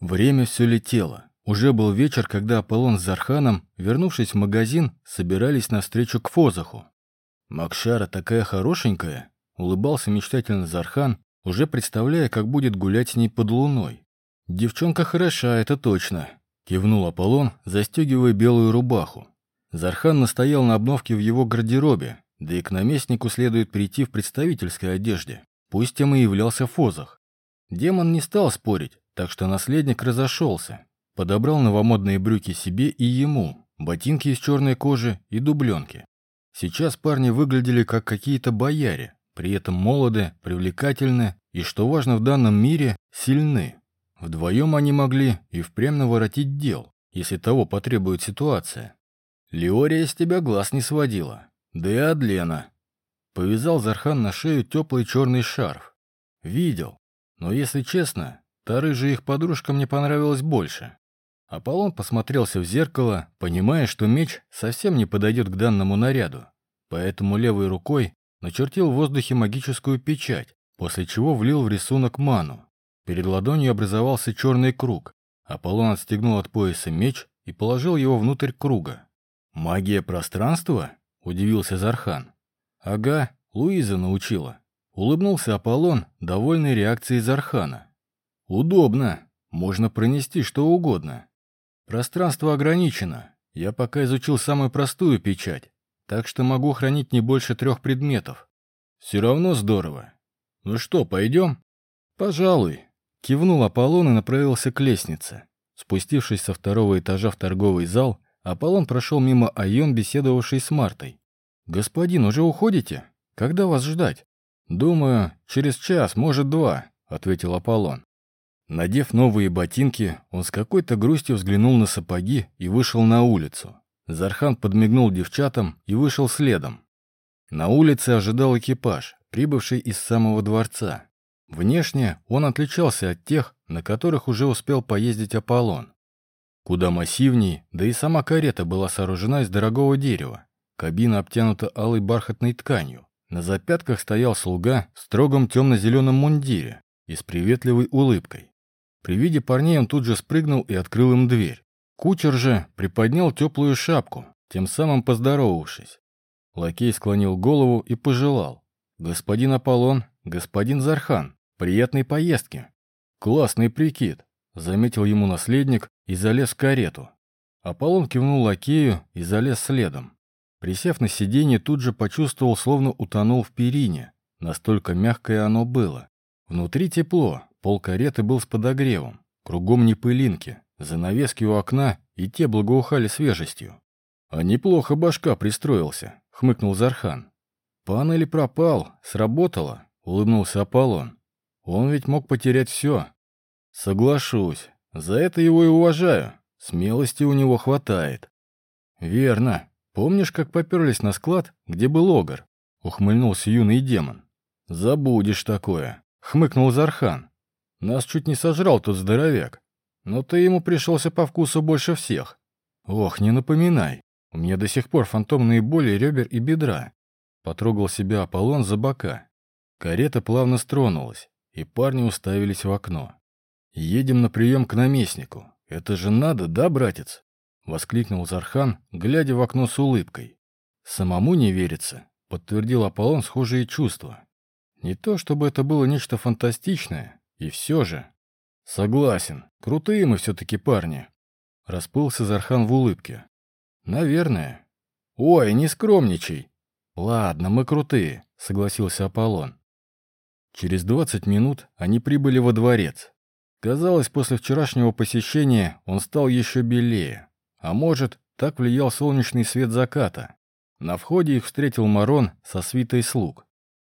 Время все летело. Уже был вечер, когда Аполлон с Зарханом, вернувшись в магазин, собирались навстречу к Фозаху. «Макшара такая хорошенькая», — улыбался мечтательно Зархан, уже представляя, как будет гулять с ней под луной. «Девчонка хороша, это точно», — кивнул Аполлон, застегивая белую рубаху. Зархан настоял на обновке в его гардеробе, да и к наместнику следует прийти в представительской одежде, пусть им и являлся Фозах. Демон не стал спорить, так что наследник разошелся. Подобрал новомодные брюки себе и ему, ботинки из черной кожи и дубленки. Сейчас парни выглядели как какие-то бояре, при этом молоды, привлекательны и, что важно в данном мире, сильны. Вдвоем они могли и впрямь наворотить дел, если того потребует ситуация. Леория с тебя глаз не сводила, да и Адлена. Повязал Зархан на шею теплый черный шарф. Видел, но, если честно, Та рыжая их подружка мне понравилась больше. Аполлон посмотрелся в зеркало, понимая, что меч совсем не подойдет к данному наряду. Поэтому левой рукой начертил в воздухе магическую печать, после чего влил в рисунок ману. Перед ладонью образовался черный круг. Аполлон отстегнул от пояса меч и положил его внутрь круга. «Магия пространства?» — удивился Зархан. «Ага, Луиза научила». Улыбнулся Аполлон, довольный реакцией Зархана. Удобно. Можно пронести что угодно. Пространство ограничено. Я пока изучил самую простую печать, так что могу хранить не больше трех предметов. Все равно здорово. Ну что, пойдем? Пожалуй. Кивнул Аполлон и направился к лестнице. Спустившись со второго этажа в торговый зал, Аполлон прошел мимо Айон, беседовавшей с Мартой. «Господин, уже уходите? Когда вас ждать?» «Думаю, через час, может, два», — ответил Аполлон. Надев новые ботинки, он с какой-то грустью взглянул на сапоги и вышел на улицу. Зархан подмигнул девчатам и вышел следом. На улице ожидал экипаж, прибывший из самого дворца. Внешне он отличался от тех, на которых уже успел поездить Аполлон. Куда массивней, да и сама карета была сооружена из дорогого дерева. Кабина обтянута алой бархатной тканью. На запятках стоял слуга в строгом темно-зеленом мундире и с приветливой улыбкой. При виде парней он тут же спрыгнул и открыл им дверь. Кучер же приподнял теплую шапку, тем самым поздоровавшись. Лакей склонил голову и пожелал. «Господин Аполлон, господин Зархан, приятной поездки!» «Классный прикид!» — заметил ему наследник и залез в карету. Аполлон кивнул лакею и залез следом. Присев на сиденье, тут же почувствовал, словно утонул в перине. Настолько мягкое оно было. Внутри тепло, Пол кареты был с подогревом, кругом не пылинки, занавески у окна и те благоухали свежестью. «А неплохо башка пристроился», — хмыкнул Зархан. «Панель пропал, сработало», — улыбнулся Аполлон. «Он ведь мог потерять все». «Соглашусь, за это его и уважаю, смелости у него хватает». «Верно. Помнишь, как поперлись на склад, где был огр?» — ухмыльнулся юный демон. «Забудешь такое», — хмыкнул Зархан. Нас чуть не сожрал тот здоровяк. Но ты ему пришелся по вкусу больше всех. Ох, не напоминай. У меня до сих пор фантомные боли ребер и бедра. Потрогал себя Аполлон за бока. Карета плавно стронулась, и парни уставились в окно. «Едем на прием к наместнику. Это же надо, да, братец?» — воскликнул Зархан, глядя в окно с улыбкой. «Самому не верится», — подтвердил Аполлон схожие чувства. Не то чтобы это было нечто фантастичное, и все же... Согласен, крутые мы все-таки парни. Расплылся Зархан в улыбке. Наверное. Ой, не скромничай. Ладно, мы крутые, согласился Аполлон. Через двадцать минут они прибыли во дворец. Казалось, после вчерашнего посещения он стал еще белее. А может, так влиял солнечный свет заката. На входе их встретил Марон со свитой слуг.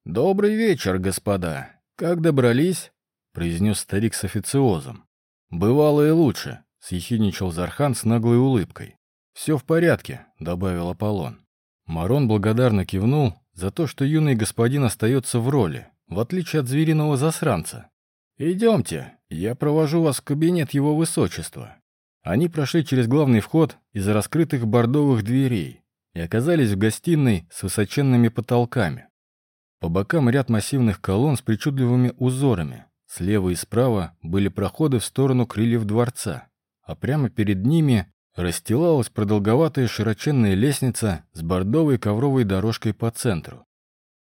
«Добрый вечер, господа. Как добрались?» Произнес старик с официозом. «Бывало и лучше», — съехидничал Зархан с наглой улыбкой. «Все в порядке», — добавил Аполлон. Марон благодарно кивнул за то, что юный господин остается в роли, в отличие от звериного засранца. «Идемте, я провожу вас в кабинет его высочества». Они прошли через главный вход из раскрытых бордовых дверей и оказались в гостиной с высоченными потолками. По бокам ряд массивных колонн с причудливыми узорами, Слева и справа были проходы в сторону крыльев дворца, а прямо перед ними расстилалась продолговатая широченная лестница с бордовой ковровой дорожкой по центру.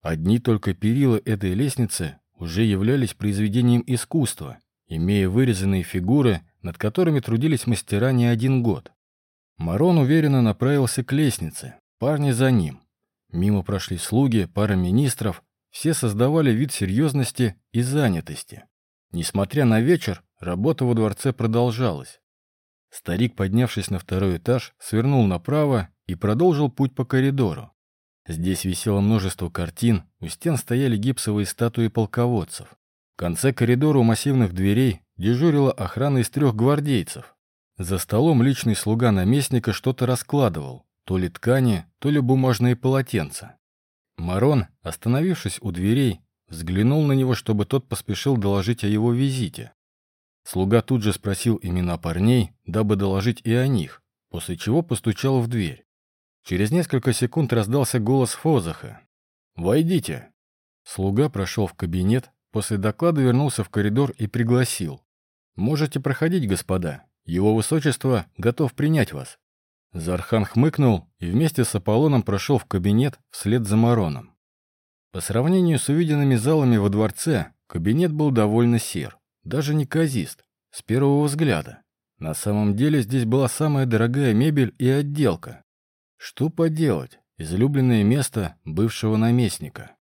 Одни только перила этой лестницы уже являлись произведением искусства, имея вырезанные фигуры, над которыми трудились мастера не один год. Марон уверенно направился к лестнице, парни за ним. Мимо прошли слуги, пара министров, все создавали вид серьезности и занятости. Несмотря на вечер, работа во дворце продолжалась. Старик, поднявшись на второй этаж, свернул направо и продолжил путь по коридору. Здесь висело множество картин, у стен стояли гипсовые статуи полководцев. В конце коридора у массивных дверей дежурила охрана из трех гвардейцев. За столом личный слуга наместника что-то раскладывал, то ли ткани, то ли бумажные полотенца. Марон, остановившись у дверей, взглянул на него, чтобы тот поспешил доложить о его визите. Слуга тут же спросил имена парней, дабы доложить и о них, после чего постучал в дверь. Через несколько секунд раздался голос Фозаха. «Войдите». Слуга прошел в кабинет, после доклада вернулся в коридор и пригласил. «Можете проходить, господа. Его высочество готов принять вас». Зархан хмыкнул и вместе с Аполлоном прошел в кабинет вслед за Мароном. По сравнению с увиденными залами во дворце, кабинет был довольно сер даже не казист, с первого взгляда. На самом деле здесь была самая дорогая мебель и отделка. Что поделать, излюбленное место бывшего наместника.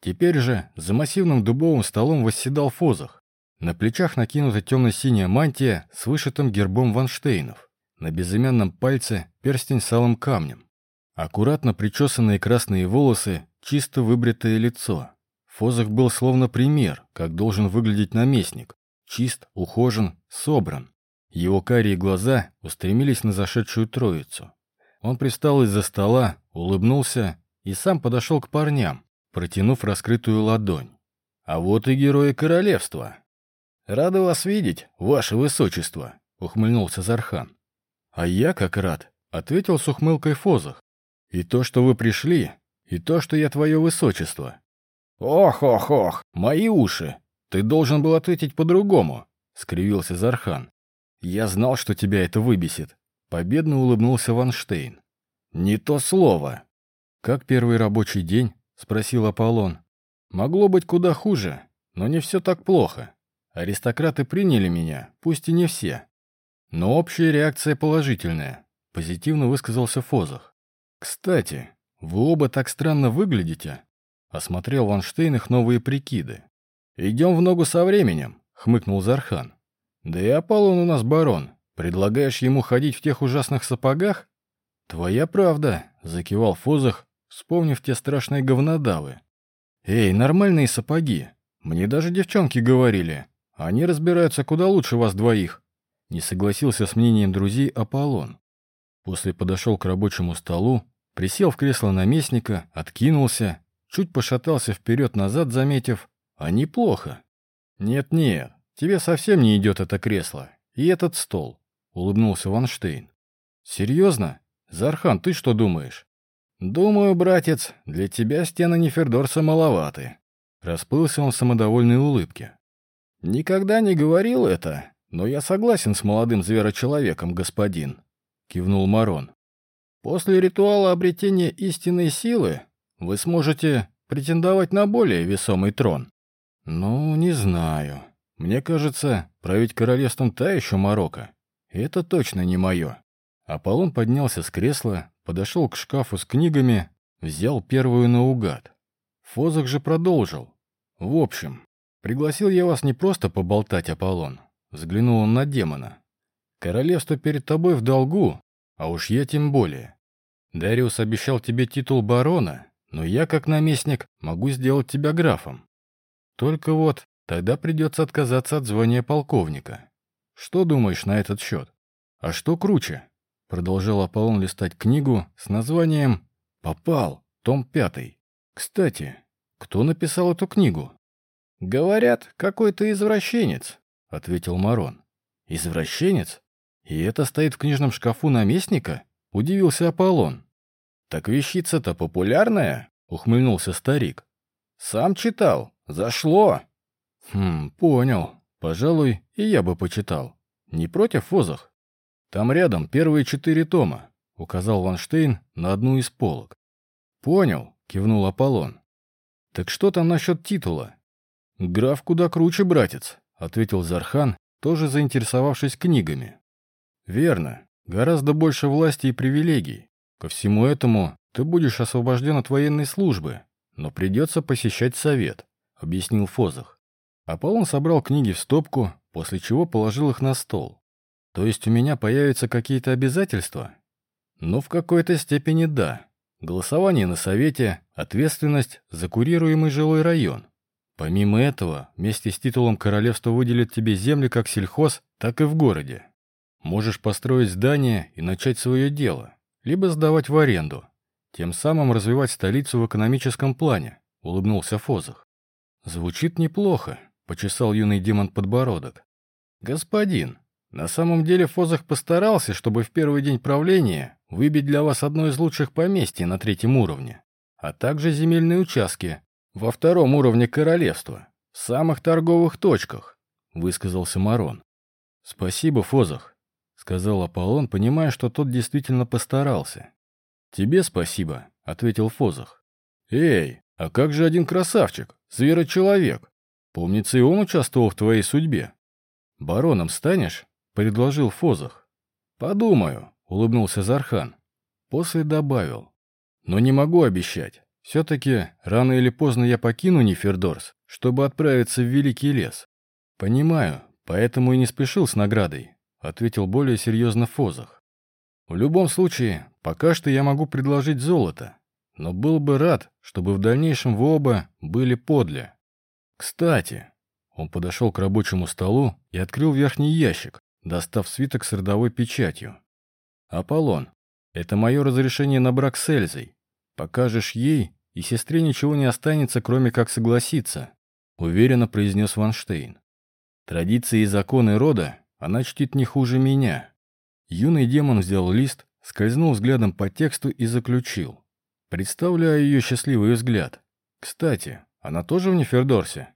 Теперь же за массивным дубовым столом восседал Фозах. На плечах накинута темно-синяя мантия с вышитым гербом Ванштейнов. На безымянном пальце перстень с алым камнем. Аккуратно причесанные красные волосы, чисто выбритое лицо. Фозах был словно пример, как должен выглядеть наместник. Чист, ухожен, собран. Его карие глаза устремились на зашедшую троицу. Он пристал из-за стола, улыбнулся и сам подошел к парням, протянув раскрытую ладонь. «А вот и герои королевства!» «Рады вас видеть, ваше высочество!» — ухмыльнулся Зархан. «А я как рад!» — ответил с ухмылкой Фозах. «И то, что вы пришли, и то, что я твое высочество!» «Ох-ох-ох, мои уши!» «Ты должен был ответить по-другому», — скривился Зархан. «Я знал, что тебя это выбесит», — победно улыбнулся Ванштейн. «Не то слово». «Как первый рабочий день?» — спросил Аполлон. «Могло быть куда хуже, но не все так плохо. Аристократы приняли меня, пусть и не все. Но общая реакция положительная», — позитивно высказался Фозах. «Кстати, вы оба так странно выглядите», — осмотрел Ванштейн их новые прикиды. «Идем в ногу со временем», — хмыкнул Зархан. «Да и Аполлон у нас барон. Предлагаешь ему ходить в тех ужасных сапогах?» «Твоя правда», — закивал Фозах, вспомнив те страшные говнодавы. «Эй, нормальные сапоги. Мне даже девчонки говорили. Они разбираются куда лучше вас двоих». Не согласился с мнением друзей Аполлон. После подошел к рабочему столу, присел в кресло наместника, откинулся, чуть пошатался вперед-назад, заметив, а неплохо. Нет-нет, тебе совсем не идет это кресло. И этот стол, улыбнулся Ванштейн. Серьезно? Зархан, ты что думаешь? Думаю, братец, для тебя стены Нефердорса маловаты. Расплылся он в самодовольной улыбке. Никогда не говорил это, но я согласен с молодым зверочеловеком, господин. Кивнул Марон. После ритуала обретения истинной силы вы сможете претендовать на более весомый трон. «Ну, не знаю. Мне кажется, править королевством та еще Марокко. Это точно не мое». Аполлон поднялся с кресла, подошел к шкафу с книгами, взял первую наугад. Фозак же продолжил. «В общем, пригласил я вас не просто поболтать, Аполлон». Взглянул он на демона. «Королевство перед тобой в долгу, а уж я тем более. Дариус обещал тебе титул барона, но я, как наместник, могу сделать тебя графом. Только вот тогда придется отказаться от звания полковника. Что думаешь на этот счет? А что круче? Продолжал Аполлон листать книгу с названием «Попал. Том пятый». Кстати, кто написал эту книгу? «Говорят, какой-то извращенец», — ответил Марон. «Извращенец? И это стоит в книжном шкафу наместника?» — удивился Аполлон. «Так вещица-то популярная?» — ухмыльнулся старик. «Сам читал. Зашло!» Хм, понял. Пожалуй, и я бы почитал. Не против Фозах? Там рядом первые четыре тома, указал Ванштейн на одну из полок. Понял, кивнул Аполлон. Так что там насчет титула? Граф куда круче, братец, ответил Зархан, тоже заинтересовавшись книгами. Верно, гораздо больше власти и привилегий. Ко всему этому ты будешь освобожден от военной службы, но придется посещать совет, объяснил Фозах. Аполлон собрал книги в стопку, после чего положил их на стол. То есть у меня появятся какие-то обязательства? Ну, в какой-то степени да. Голосование на совете, ответственность за курируемый жилой район. Помимо этого, вместе с титулом королевства выделят тебе земли как сельхоз, так и в городе. Можешь построить здание и начать свое дело, либо сдавать в аренду. Тем самым развивать столицу в экономическом плане, улыбнулся Фозах. Звучит неплохо, почесал юный демон подбородок. Господин, на самом деле Фозах постарался, чтобы в первый день правления выбить для вас одно из лучших поместий на третьем уровне, а также земельные участки во втором уровне королевства, в самых торговых точках, высказался Марон. Спасибо, Фозах, сказал Аполлон, понимая, что тот действительно постарался. «Тебе спасибо», — ответил Фозах. «Эй, а как же один красавчик, зверочеловек? Помнится, и он участвовал в твоей судьбе». «Бароном станешь?» — предложил Фозах. «Подумаю», — улыбнулся Зархан. После добавил. «Но не могу обещать. Все-таки рано или поздно я покину Нефердорс, чтобы отправиться в Великий лес». «Понимаю, поэтому и не спешил с наградой», — ответил более серьезно Фозах. «В любом случае, Пока что я могу предложить золото, но был бы рад, чтобы в дальнейшем вы оба были подле. Кстати, он подошел к рабочему столу и открыл верхний ящик, достав свиток с родовой печатью. «Аполлон, это мое разрешение на брак с Эльзой. Покажешь ей, и сестре ничего не останется, кроме как согласиться», — уверенно произнес Ванштейн. «Традиции и законы рода она чтит не хуже меня». Юный демон взял лист скользнул взглядом по тексту и заключил. Представляю ее счастливый взгляд. Кстати, она тоже в Нефердорсе?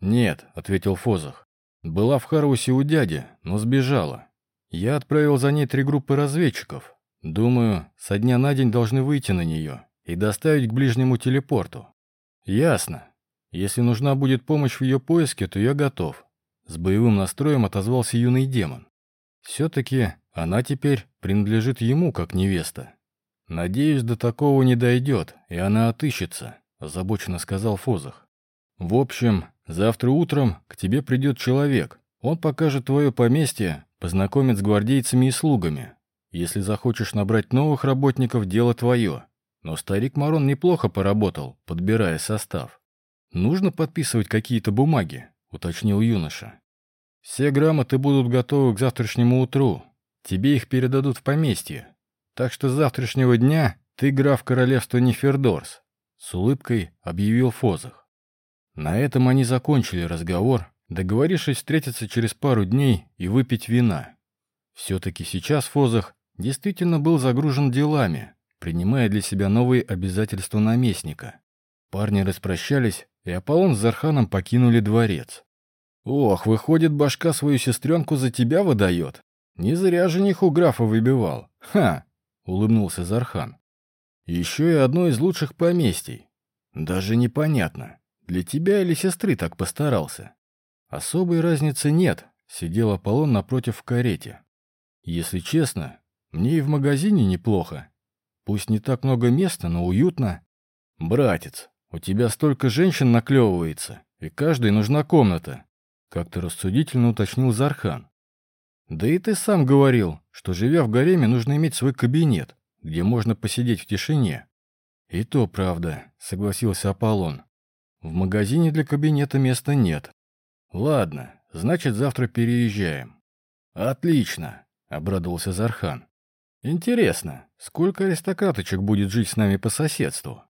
Нет, ответил Фозах. Была в Харусе у дяди, но сбежала. Я отправил за ней три группы разведчиков. Думаю, со дня на день должны выйти на нее и доставить к ближнему телепорту. Ясно. Если нужна будет помощь в ее поиске, то я готов. С боевым настроем отозвался юный демон. Все-таки она теперь принадлежит ему как невеста. Надеюсь, до такого не дойдет, и она отыщется, озабоченно сказал Фозах. В общем, завтра утром к тебе придет человек. Он покажет твое поместье, познакомит с гвардейцами и слугами. Если захочешь набрать новых работников, дело твое. Но старик Марон неплохо поработал, подбирая состав. Нужно подписывать какие-то бумаги, уточнил юноша. Все грамоты будут готовы к завтрашнему утру, Тебе их передадут в поместье. Так что с завтрашнего дня ты граф королевства Нефердорс», — с улыбкой объявил Фозах. На этом они закончили разговор, договорившись встретиться через пару дней и выпить вина. Все-таки сейчас Фозах действительно был загружен делами, принимая для себя новые обязательства наместника. Парни распрощались, и Аполлон с Зарханом покинули дворец. «Ох, выходит, башка свою сестренку за тебя выдает», не зря жених у графа выбивал. Ха! Улыбнулся Зархан. Еще и одно из лучших поместий. Даже непонятно, для тебя или сестры так постарался. Особой разницы нет, сидел Аполлон напротив в карете. Если честно, мне и в магазине неплохо. Пусть не так много места, но уютно. Братец, у тебя столько женщин наклевывается, и каждой нужна комната. Как-то рассудительно уточнил Зархан. Да и ты сам говорил, что, живя в гареме, нужно иметь свой кабинет, где можно посидеть в тишине. И то правда, согласился Аполлон. В магазине для кабинета места нет. Ладно, значит, завтра переезжаем. Отлично, обрадовался Зархан. Интересно, сколько аристократочек будет жить с нами по соседству?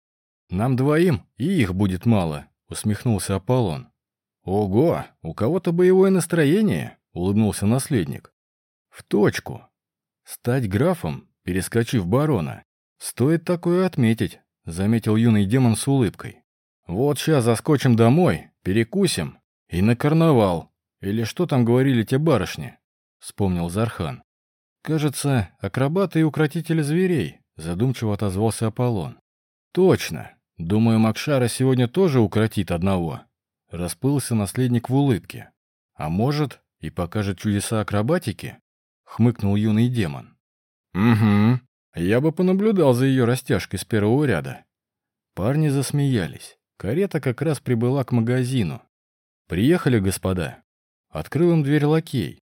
Нам двоим и их будет мало, усмехнулся Аполлон. Ого, у кого-то боевое настроение, улыбнулся наследник. В точку. Стать графом, перескочив барона. Стоит такое отметить, заметил юный демон с улыбкой. Вот сейчас заскочим домой, перекусим, «И на карнавал. Или что там говорили те барышни?» — вспомнил Зархан. «Кажется, акробаты и укротители зверей», — задумчиво отозвался Аполлон. «Точно. Думаю, Макшара сегодня тоже укротит одного». Расплылся наследник в улыбке. «А может, и покажет чудеса акробатики?» — хмыкнул юный демон. «Угу. Я бы понаблюдал за ее растяжкой с первого ряда». Парни засмеялись. Карета как раз прибыла к магазину. «Приехали, господа». Открыл им дверь лакей.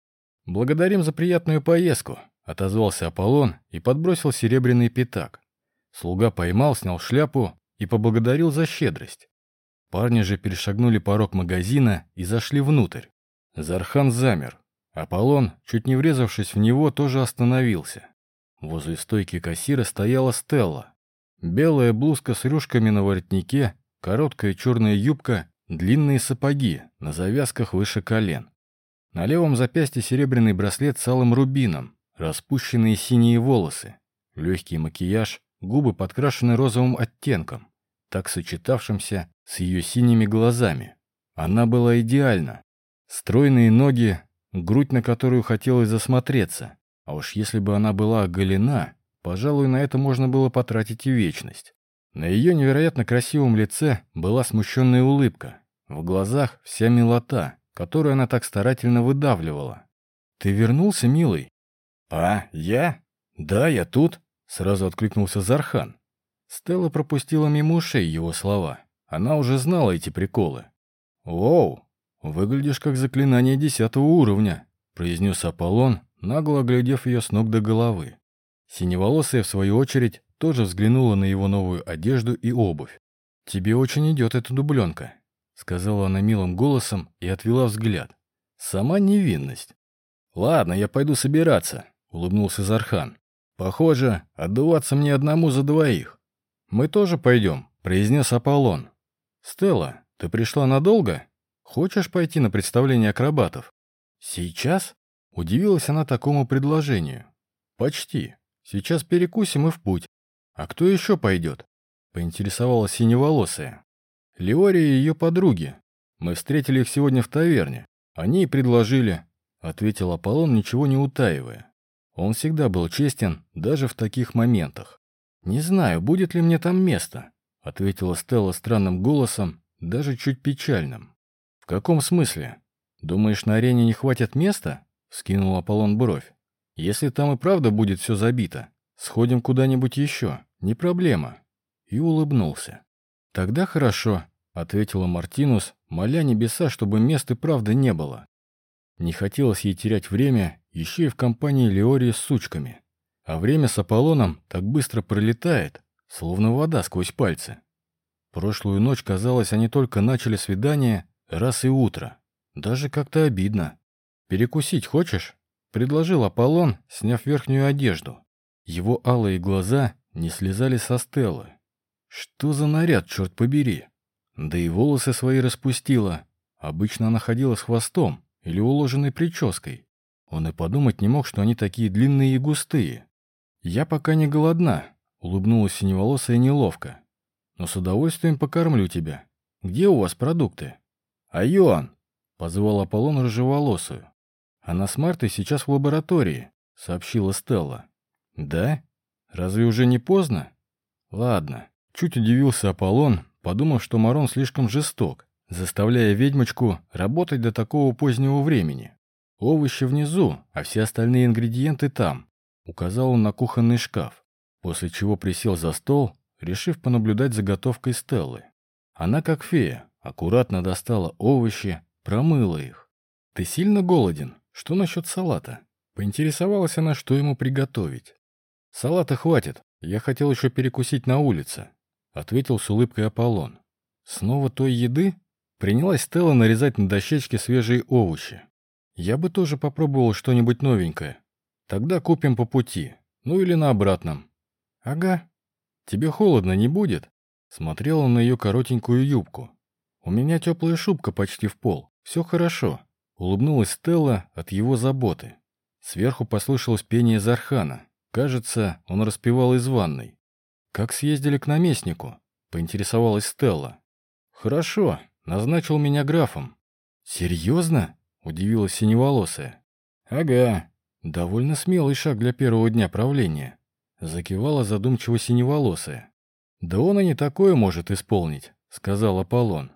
«Благодарим за приятную поездку», — отозвался Аполлон и подбросил серебряный пятак. Слуга поймал, снял шляпу и поблагодарил за щедрость. Парни же перешагнули порог магазина и зашли внутрь. Зархан замер. Аполлон, чуть не врезавшись в него, тоже остановился. Возле стойки кассира стояла Стелла. Белая блузка с рюшками на воротнике, короткая черная юбка, длинные сапоги на завязках выше колен. На левом запястье серебряный браслет с алым рубином, распущенные синие волосы, легкий макияж, губы подкрашены розовым оттенком, так сочетавшимся с ее синими глазами. Она была идеальна. Стройные ноги, грудь, на которую хотелось засмотреться. А уж если бы она была оголена, пожалуй, на это можно было потратить и вечность. На ее невероятно красивом лице была смущенная улыбка. В глазах вся милота, которую она так старательно выдавливала. «Ты вернулся, милый?» «А, я? Да, я тут», — сразу откликнулся Зархан. Стелла пропустила мимо ушей его слова. Она уже знала эти приколы. «Воу, выглядишь как заклинание десятого уровня», — произнес Аполлон, нагло оглядев ее с ног до головы. Синеволосая, в свою очередь, тоже взглянула на его новую одежду и обувь. «Тебе очень идет эта дубленка», — сказала она милым голосом и отвела взгляд. «Сама невинность». «Ладно, я пойду собираться», — улыбнулся Зархан. «Похоже, отдуваться мне одному за двоих». «Мы тоже пойдем», — произнес Аполлон. «Стелла, ты пришла надолго? Хочешь пойти на представление акробатов?» «Сейчас?» — удивилась она такому предложению. «Почти. Сейчас перекусим и в путь. А кто еще пойдет?» — поинтересовалась синеволосая. Леория и ее подруги. Мы встретили их сегодня в таверне. Они и предложили, — ответил Аполлон, ничего не утаивая. Он всегда был честен, даже в таких моментах. «Не знаю, будет ли мне там место», — ответила Стелла странным голосом, даже чуть печальным. «В каком смысле? Думаешь, на арене не хватит места?» — скинул Аполлон бровь. «Если там и правда будет все забито, сходим куда-нибудь еще, не проблема». И улыбнулся. «Тогда хорошо», — ответила Мартинус, моля небеса, чтобы мест и правда не было. Не хотелось ей терять время еще и в компании Леории с сучками. А время с Аполлоном так быстро пролетает, словно вода сквозь пальцы. Прошлую ночь, казалось, они только начали свидание, раз и утро. Даже как-то обидно. «Перекусить хочешь?» — предложил Аполлон, сняв верхнюю одежду. Его алые глаза не слезали со стелы. Что за наряд, черт побери? Да и волосы свои распустила. Обычно она ходила с хвостом или уложенной прической. Он и подумать не мог, что они такие длинные и густые. «Я пока не голодна», — улыбнулась синеволосая неловко. «Но с удовольствием покормлю тебя. Где у вас продукты?» «Айон!» — позвал Аполлон рыжеволосую. «Она с Мартой сейчас в лаборатории», — сообщила Стелла. «Да? Разве уже не поздно?» «Ладно, Чуть удивился Аполлон, подумав, что Марон слишком жесток, заставляя ведьмочку работать до такого позднего времени. Овощи внизу, а все остальные ингредиенты там. Указал он на кухонный шкаф, после чего присел за стол, решив понаблюдать за готовкой Стеллы. Она, как фея, аккуратно достала овощи, промыла их. «Ты сильно голоден? Что насчет салата?» Поинтересовалась она, что ему приготовить. «Салата хватит. Я хотел еще перекусить на улице. — ответил с улыбкой Аполлон. «Снова той еды?» Принялась Стелла нарезать на дощечке свежие овощи. «Я бы тоже попробовал что-нибудь новенькое. Тогда купим по пути, ну или на обратном». «Ага. Тебе холодно не будет?» Смотрел он на ее коротенькую юбку. «У меня теплая шубка почти в пол. Все хорошо», — улыбнулась Стелла от его заботы. Сверху послышалось пение Зархана. Кажется, он распевал из ванной. «Как съездили к наместнику?» — поинтересовалась Стелла. «Хорошо, назначил меня графом. «Серьезно?» — удивилась синеволосая. «Ага, довольно смелый шаг для первого дня правления», — закивала задумчиво синеволосая. «Да он и не такое может исполнить», — сказал Аполлон.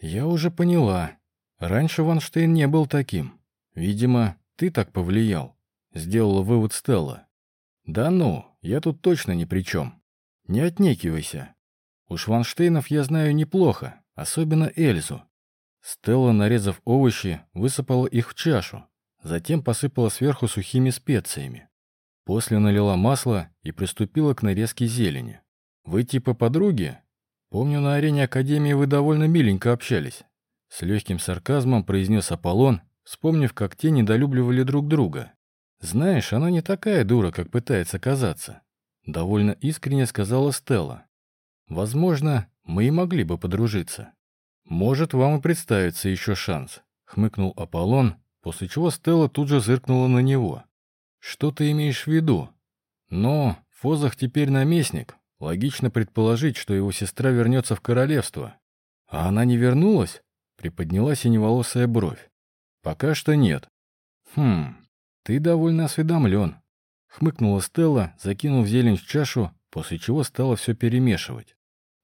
«Я уже поняла. Раньше Ванштейн не был таким. Видимо, ты так повлиял», — сделала вывод Стелла. «Да ну, я тут точно ни при чем. Не отнекивайся. Уж Ванштейнов я знаю неплохо, особенно Эльзу. Стелла, нарезав овощи, высыпала их в чашу, затем посыпала сверху сухими специями. После налила масло и приступила к нарезке зелени. «Вы типа подруги? Помню, на арене Академии вы довольно миленько общались». С легким сарказмом произнес Аполлон, вспомнив, как те недолюбливали друг друга. «Знаешь, она не такая дура, как пытается казаться», — довольно искренне сказала Стелла. «Возможно, мы и могли бы подружиться». «Может, вам и представится еще шанс», — хмыкнул Аполлон, после чего Стелла тут же зыркнула на него. «Что ты имеешь в виду?» «Но Фозах теперь наместник. Логично предположить, что его сестра вернется в королевство». «А она не вернулась?» — приподняла синеволосая бровь. «Пока что нет». «Хм, ты довольно осведомлен», — хмыкнула Стелла, закинув зелень в чашу, после чего стала все перемешивать.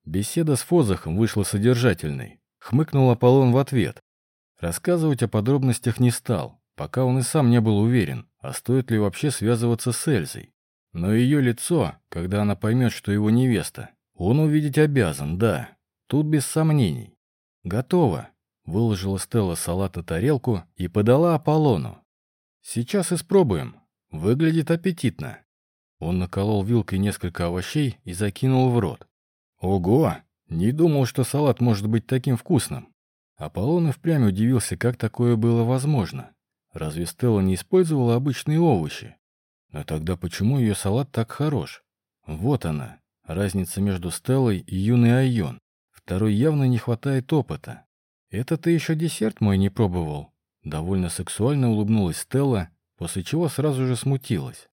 Беседа с Фозахом вышла содержательной. Хмыкнул Аполлон в ответ. Рассказывать о подробностях не стал, пока он и сам не был уверен, а стоит ли вообще связываться с Эльзой. Но ее лицо, когда она поймет, что его невеста, он увидеть обязан, да. Тут без сомнений. «Готово», — выложила Стелла салата тарелку и подала Аполлону. «Сейчас испробуем. Выглядит аппетитно». Он наколол вилкой несколько овощей и закинул в рот. «Ого! Не думал, что салат может быть таким вкусным. Аполлон и впрямь удивился, как такое было возможно. Разве Стелла не использовала обычные овощи? Но тогда почему ее салат так хорош? Вот она, разница между Стеллой и юной Айон. Второй явно не хватает опыта. «Это ты еще десерт мой не пробовал?» Довольно сексуально улыбнулась Стелла, после чего сразу же смутилась.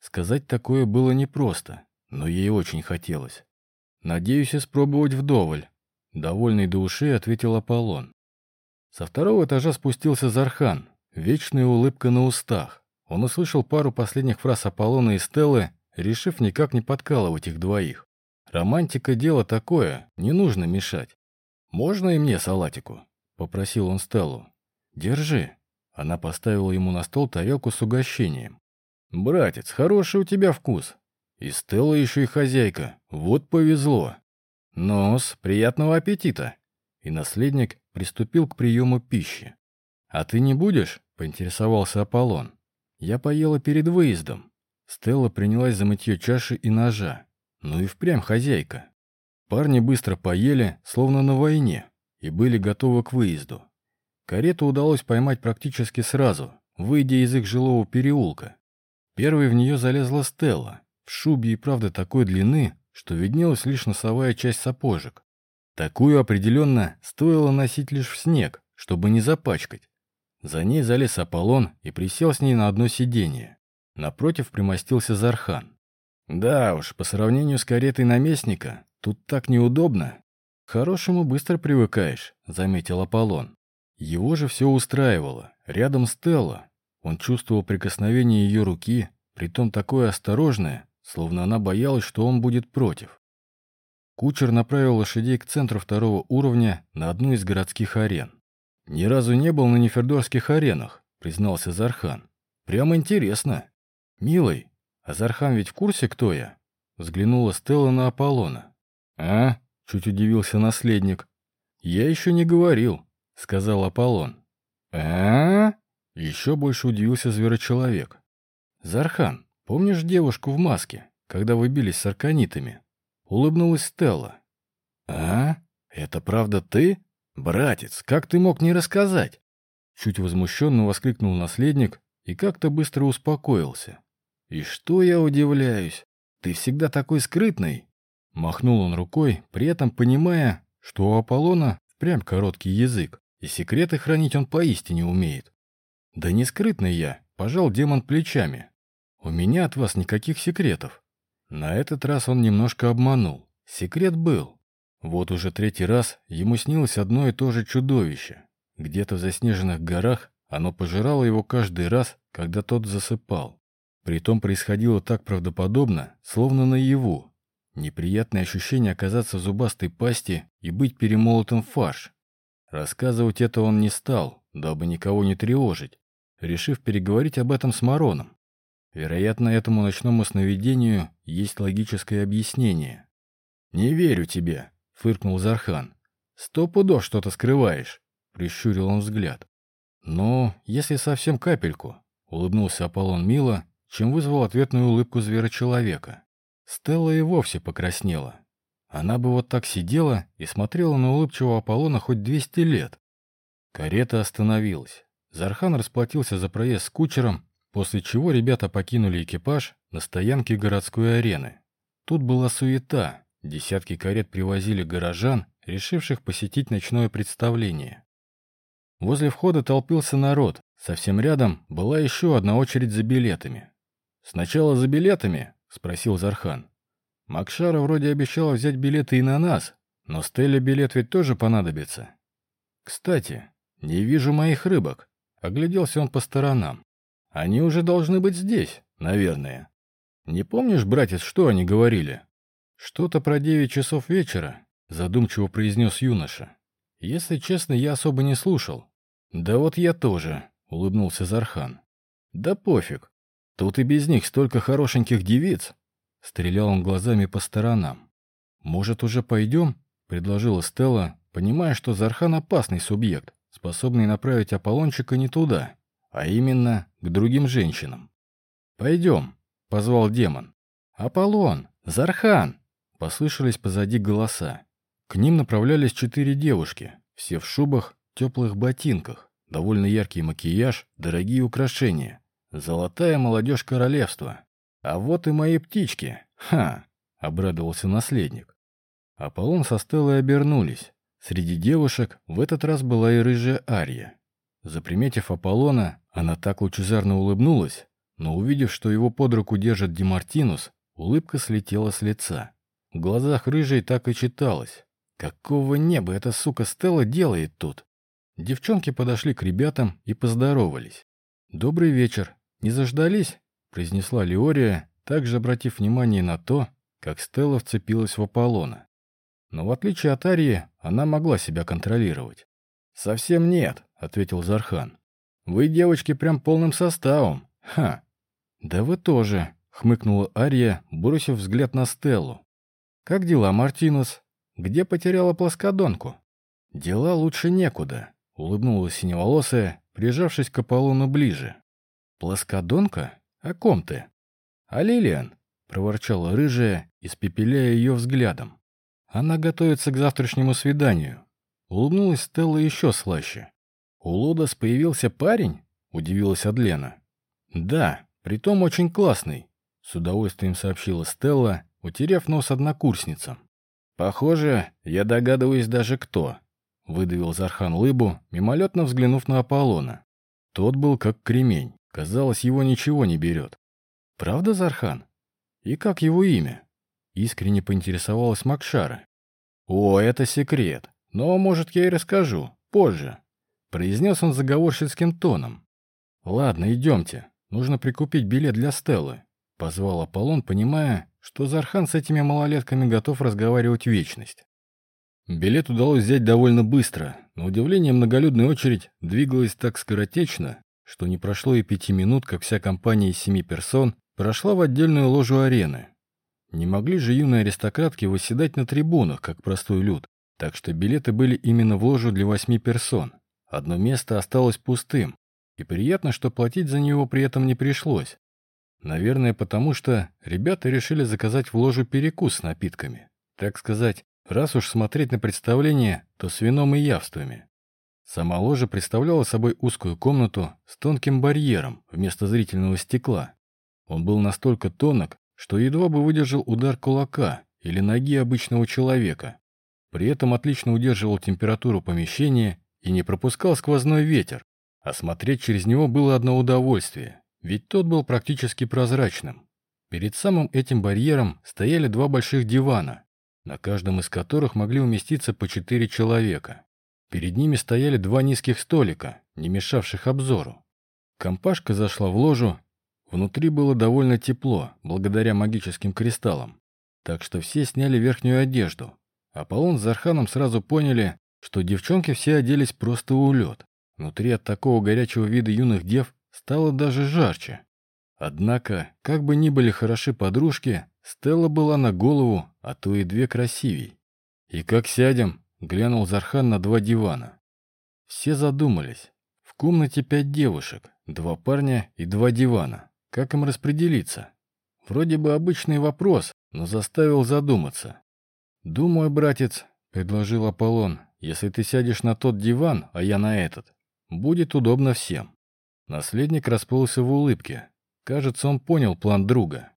Сказать такое было непросто, но ей очень хотелось. «Надеюсь испробовать вдоволь», — довольный до ушей ответил Аполлон. Со второго этажа спустился Зархан, вечная улыбка на устах. Он услышал пару последних фраз Аполлона и Стеллы, решив никак не подкалывать их двоих. Романтика — дело такое, не нужно мешать. «Можно и мне салатику?» — попросил он Стеллу. «Держи». Она поставила ему на стол тарелку с угощением. «Братец, хороший у тебя вкус. И Стелла еще и хозяйка. Вот повезло. Нос, приятного аппетита. И наследник приступил к приему пищи. «А ты не будешь?» — поинтересовался Аполлон. «Я поела перед выездом». Стелла принялась за мытье чаши и ножа. Ну и впрямь хозяйка. Парни быстро поели, словно на войне, и были готовы к выезду. Карету удалось поймать практически сразу, выйдя из их жилого переулка. Первой в нее залезла Стелла, в шубе и правда такой длины, что виднелась лишь носовая часть сапожек. Такую определенно стоило носить лишь в снег, чтобы не запачкать. За ней залез Аполлон и присел с ней на одно сиденье. Напротив примостился Зархан. Да уж, по сравнению с каретой наместника, тут так неудобно. К хорошему быстро привыкаешь, заметил Аполлон. Его же все устраивало. Рядом Стелла. Он чувствовал прикосновение ее руки, притом такое осторожное, словно она боялась, что он будет против. Кучер направил лошадей к центру второго уровня на одну из городских арен. «Ни разу не был на нефердорских аренах», — признался Зархан. «Прямо интересно. Милый, а Зархан ведь в курсе, кто я?» Взглянула Стелла на Аполлона. «А?» — чуть удивился наследник. «Я еще не говорил», — сказал Аполлон. а, Еще больше удивился зверочеловек. «Зархан, Помнишь девушку в маске, когда вы бились с арканитами?» Улыбнулась Стелла. «А? Это правда ты? Братец, как ты мог не рассказать?» Чуть возмущенно воскликнул наследник и как-то быстро успокоился. «И что я удивляюсь? Ты всегда такой скрытный!» Махнул он рукой, при этом понимая, что у Аполлона впрямь короткий язык, и секреты хранить он поистине умеет. «Да не скрытный я», — пожал демон плечами. «У меня от вас никаких секретов». На этот раз он немножко обманул. Секрет был. Вот уже третий раз ему снилось одно и то же чудовище. Где-то в заснеженных горах оно пожирало его каждый раз, когда тот засыпал. Притом происходило так правдоподобно, словно наяву. Неприятное ощущение оказаться в зубастой пасти и быть перемолотым в фарш. Рассказывать это он не стал, дабы никого не тревожить, решив переговорить об этом с Мароном. Вероятно, этому ночному сновидению есть логическое объяснение. «Не верю тебе», — фыркнул Зархан. «Сто пудов что-то скрываешь», — прищурил он взгляд. «Но если совсем капельку», — улыбнулся Аполлон мило, чем вызвал ответную улыбку зверочеловека. Стелла и вовсе покраснела. Она бы вот так сидела и смотрела на улыбчивого Аполлона хоть 200 лет. Карета остановилась. Зархан расплатился за проезд с кучером, после чего ребята покинули экипаж на стоянке городской арены. Тут была суета, десятки карет привозили горожан, решивших посетить ночное представление. Возле входа толпился народ, совсем рядом была еще одна очередь за билетами. «Сначала за билетами?» — спросил Зархан. «Макшара вроде обещала взять билеты и на нас, но Стелле билет ведь тоже понадобится. Кстати, не вижу моих рыбок». Огляделся он по сторонам. Они уже должны быть здесь, наверное. Не помнишь, братец, что они говорили? Что-то про девять часов вечера, задумчиво произнес юноша. Если честно, я особо не слушал. Да вот я тоже, улыбнулся Зархан. Да пофиг. Тут и без них столько хорошеньких девиц. Стрелял он глазами по сторонам. Может, уже пойдем? Предложила Стелла, понимая, что Зархан опасный субъект, способный направить Аполлончика не туда а именно к другим женщинам. «Пойдем», — позвал демон. «Аполлон! Зархан!» — послышались позади голоса. К ним направлялись четыре девушки, все в шубах, теплых ботинках, довольно яркий макияж, дорогие украшения. Золотая молодежь королевства. А вот и мои птички. Ха! — обрадовался наследник. Аполлон со Стеллой обернулись. Среди девушек в этот раз была и рыжая Ария. Заприметив Аполлона, она так лучезарно улыбнулась, но увидев, что его под руку держит Демартинус, улыбка слетела с лица. В глазах рыжей так и читалось. Какого неба эта сука Стелла делает тут? Девчонки подошли к ребятам и поздоровались. «Добрый вечер. Не заждались?» — произнесла Леория, также обратив внимание на то, как Стелла вцепилась в Аполлона. Но в отличие от Арии, она могла себя контролировать. «Совсем нет», — ответил Зархан. «Вы, девочки, прям полным составом. Ха!» «Да вы тоже», — хмыкнула Ария, бросив взгляд на Стеллу. «Как дела, Мартинус? Где потеряла плоскодонку?» «Дела лучше некуда», — улыбнулась синеволосая, прижавшись к Аполлону ближе. «Плоскодонка? О ком ты?» «А Лилиан?» — проворчала рыжая, испепеляя ее взглядом. «Она готовится к завтрашнему свиданию». Улыбнулась Стелла еще слаще. «У Лодос появился парень?» — удивилась Адлена. «Да, притом очень классный», — с удовольствием сообщила Стелла, утерев нос однокурсницам. «Похоже, я догадываюсь даже кто», — выдавил Зархан Лыбу, мимолетно взглянув на Аполлона. Тот был как кремень, казалось, его ничего не берет. «Правда, Зархан? И как его имя?» Искренне поинтересовалась Макшара. «О, это секрет, но, может, я и расскажу, позже», Произнес он заговорщицким тоном. «Ладно, идемте. Нужно прикупить билет для Стеллы», — позвал Аполлон, понимая, что Зархан с этими малолетками готов разговаривать вечность. Билет удалось взять довольно быстро. На удивление, многолюдная очередь двигалась так скоротечно, что не прошло и пяти минут, как вся компания из семи персон прошла в отдельную ложу арены. Не могли же юные аристократки восседать на трибунах, как простой люд, так что билеты были именно в ложу для восьми персон. Одно место осталось пустым, и приятно, что платить за него при этом не пришлось. Наверное, потому что ребята решили заказать в ложу перекус с напитками. Так сказать, раз уж смотреть на представление, то с вином и явствами. Сама ложа представляла собой узкую комнату с тонким барьером вместо зрительного стекла. Он был настолько тонок, что едва бы выдержал удар кулака или ноги обычного человека. При этом отлично удерживал температуру помещения и не пропускал сквозной ветер, а смотреть через него было одно удовольствие, ведь тот был практически прозрачным. Перед самым этим барьером стояли два больших дивана, на каждом из которых могли уместиться по четыре человека. Перед ними стояли два низких столика, не мешавших обзору. Компашка зашла в ложу. Внутри было довольно тепло, благодаря магическим кристаллам. Так что все сняли верхнюю одежду. Аполлон с Зарханом сразу поняли, что девчонки все оделись просто улет. Внутри от такого горячего вида юных дев стало даже жарче. Однако, как бы ни были хороши подружки, Стелла была на голову, а то и две красивей. «И как сядем?» — глянул Зархан на два дивана. Все задумались. В комнате пять девушек, два парня и два дивана. Как им распределиться? Вроде бы обычный вопрос, но заставил задуматься. «Думаю, братец», — предложил Аполлон, «если ты сядешь на тот диван, а я на этот, будет удобно всем». Наследник расплылся в улыбке. Кажется, он понял план друга.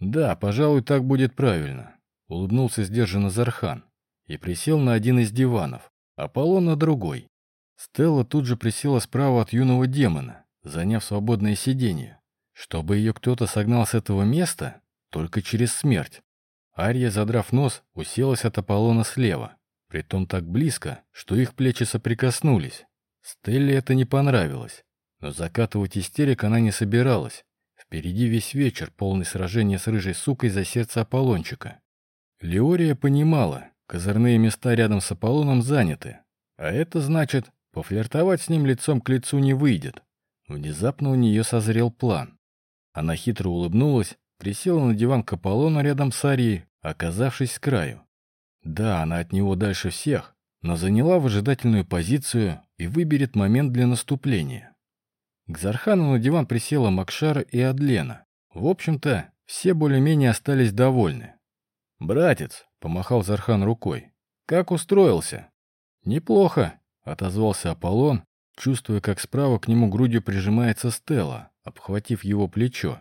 «Да, пожалуй, так будет правильно», — улыбнулся сдержанно Зархан и присел на один из диванов, Аполлон на другой. Стелла тут же присела справа от юного демона, заняв свободное сиденье. Чтобы ее кто-то согнал с этого места, только через смерть. Ария, задрав нос, уселась от Аполлона слева, притом так близко, что их плечи соприкоснулись. Стелле это не понравилось, но закатывать истерик она не собиралась. Впереди весь вечер, полный сражения с рыжей сукой за сердце Аполлончика. Леория понимала, козырные места рядом с Аполлоном заняты, а это значит, пофлиртовать с ним лицом к лицу не выйдет. Внезапно у нее созрел план. Она хитро улыбнулась, присела на диван к Аполлону рядом с Арией, оказавшись с краю. Да, она от него дальше всех, но заняла выжидательную позицию и выберет момент для наступления. К Зархану на диван присела Макшара и Адлена. В общем-то, все более-менее остались довольны. «Братец», — помахал Зархан рукой, — «как устроился?» «Неплохо», — отозвался Аполлон, чувствуя, как справа к нему грудью прижимается Стелла, обхватив его плечо.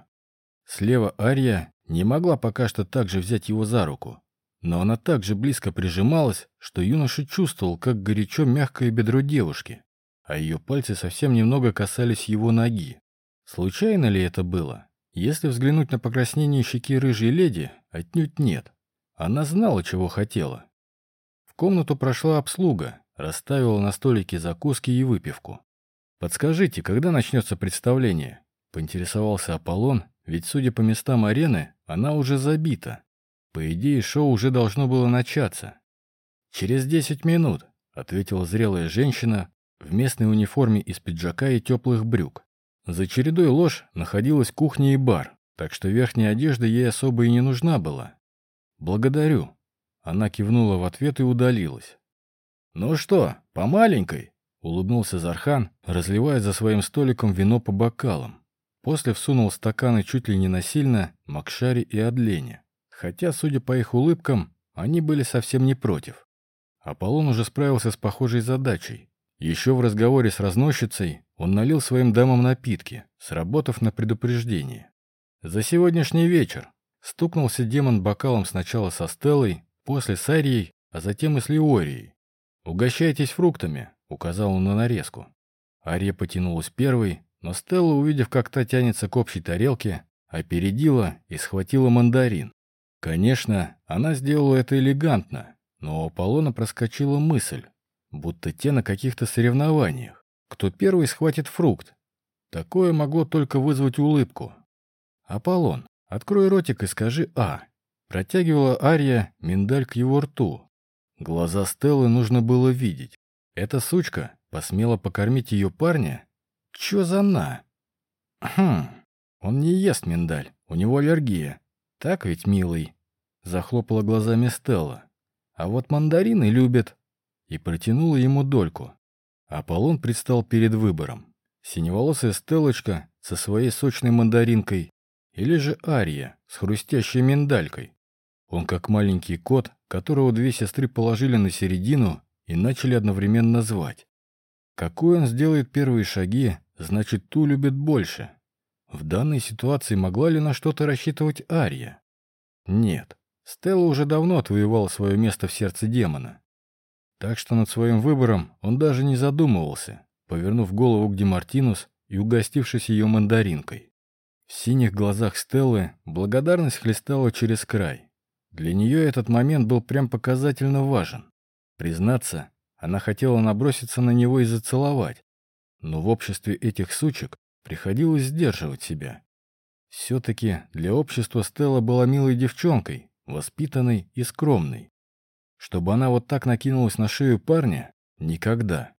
Слева Ария не могла пока что так же взять его за руку, но она так же близко прижималась, что юноша чувствовал, как горячо мягкое бедро девушки, а ее пальцы совсем немного касались его ноги. Случайно ли это было? Если взглянуть на покраснение щеки рыжей леди, отнюдь нет. Она знала, чего хотела. В комнату прошла обслуга, расставила на столике закуски и выпивку. «Подскажите, когда начнется представление?» — поинтересовался Аполлон, ведь, судя по местам арены, она уже забита. По идее, шоу уже должно было начаться. «Через десять минут», — ответила зрелая женщина в местной униформе из пиджака и теплых брюк. За чередой ложь находилась кухня и бар, так что верхняя одежда ей особо и не нужна была. «Благодарю». Она кивнула в ответ и удалилась. «Ну что, по маленькой?» — улыбнулся Зархан, разливая за своим столиком вино по бокалам. После всунул стаканы чуть ли не насильно Макшари и Адлене. Хотя, судя по их улыбкам, они были совсем не против. Аполлон уже справился с похожей задачей. Еще в разговоре с разносчицей он налил своим дамам напитки, сработав на предупреждение. «За сегодняшний вечер!» Стукнулся демон бокалом сначала со Стеллой, после с Арией, а затем и с Леорией. «Угощайтесь фруктами», — указал он на нарезку. Ария потянулась первой, но Стелла, увидев, как та тянется к общей тарелке, опередила и схватила мандарин. Конечно, она сделала это элегантно, но у Аполлона проскочила мысль, будто те на каких-то соревнованиях. Кто первый схватит фрукт? Такое могло только вызвать улыбку. «Аполлон, открой ротик и скажи «А». Протягивала Ария миндаль к его рту. Глаза Стеллы нужно было видеть. Эта сучка посмела покормить ее парня Чё за на? Хм, он не ест миндаль, у него аллергия. Так ведь, милый? Захлопала глазами Стелла. А вот мандарины любят. И протянула ему дольку. Аполлон предстал перед выбором. Синеволосая Стеллочка со своей сочной мандаринкой или же Ария с хрустящей миндалькой. Он как маленький кот, которого две сестры положили на середину и начали одновременно звать. Какой он сделает первые шаги, значит, ту любит больше. В данной ситуации могла ли на что-то рассчитывать Ария? Нет. Стелла уже давно отвоевала свое место в сердце демона. Так что над своим выбором он даже не задумывался, повернув голову к Демартинус и угостившись ее мандаринкой. В синих глазах Стеллы благодарность хлестала через край. Для нее этот момент был прям показательно важен. Признаться, Она хотела наброситься на него и зацеловать. Но в обществе этих сучек приходилось сдерживать себя. Все-таки для общества Стелла была милой девчонкой, воспитанной и скромной. Чтобы она вот так накинулась на шею парня? Никогда.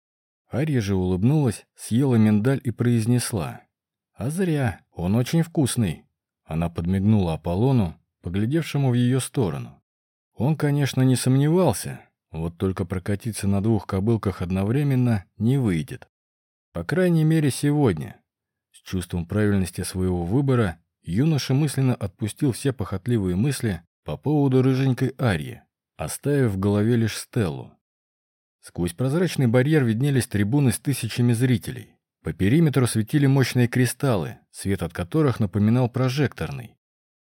Арья же улыбнулась, съела миндаль и произнесла. «А зря, он очень вкусный». Она подмигнула Аполлону, поглядевшему в ее сторону. Он, конечно, не сомневался, вот только прокатиться на двух кобылках одновременно не выйдет. По крайней мере, сегодня. С чувством правильности своего выбора юноша мысленно отпустил все похотливые мысли по поводу рыженькой Арьи, оставив в голове лишь Стеллу. Сквозь прозрачный барьер виднелись трибуны с тысячами зрителей. По периметру светили мощные кристаллы, свет от которых напоминал прожекторный.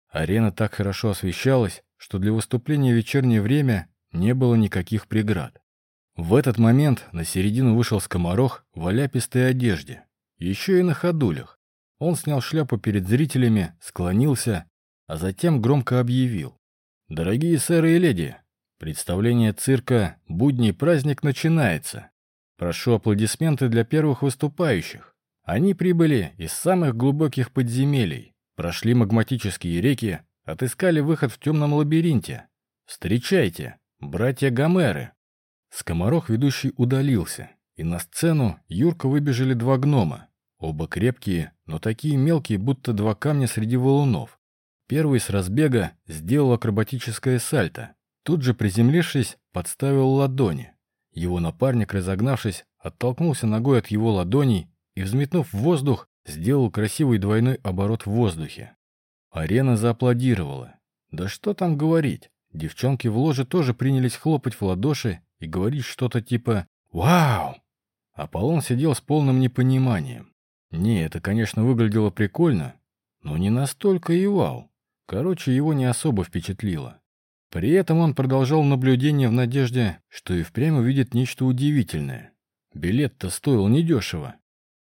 Арена так хорошо освещалась, что для выступления в вечернее время не было никаких преград. В этот момент на середину вышел скоморох в оляпистой одежде, еще и на ходулях. Он снял шляпу перед зрителями, склонился, а затем громко объявил. «Дорогие сэры и леди, представление цирка «Будний праздник» начинается. Прошу аплодисменты для первых выступающих. Они прибыли из самых глубоких подземелий, прошли магматические реки, отыскали выход в темном лабиринте. Встречайте, братья Гомеры!» Скоморох ведущий удалился, и на сцену Юрка выбежали два гнома. Оба крепкие, но такие мелкие, будто два камня среди валунов. Первый с разбега сделал акробатическое сальто. Тут же приземлившись, подставил ладони. Его напарник, разогнавшись, оттолкнулся ногой от его ладоней и, взметнув в воздух, сделал красивый двойной оборот в воздухе. Арена зааплодировала. Да что там говорить, девчонки в ложе тоже принялись хлопать в ладоши и говорить что-то типа «Вау!». Аполлон сидел с полным непониманием. Не, это, конечно, выглядело прикольно, но не настолько и вау. Короче, его не особо впечатлило. При этом он продолжал наблюдение в надежде, что и впрямь увидит нечто удивительное. Билет-то стоил недешево.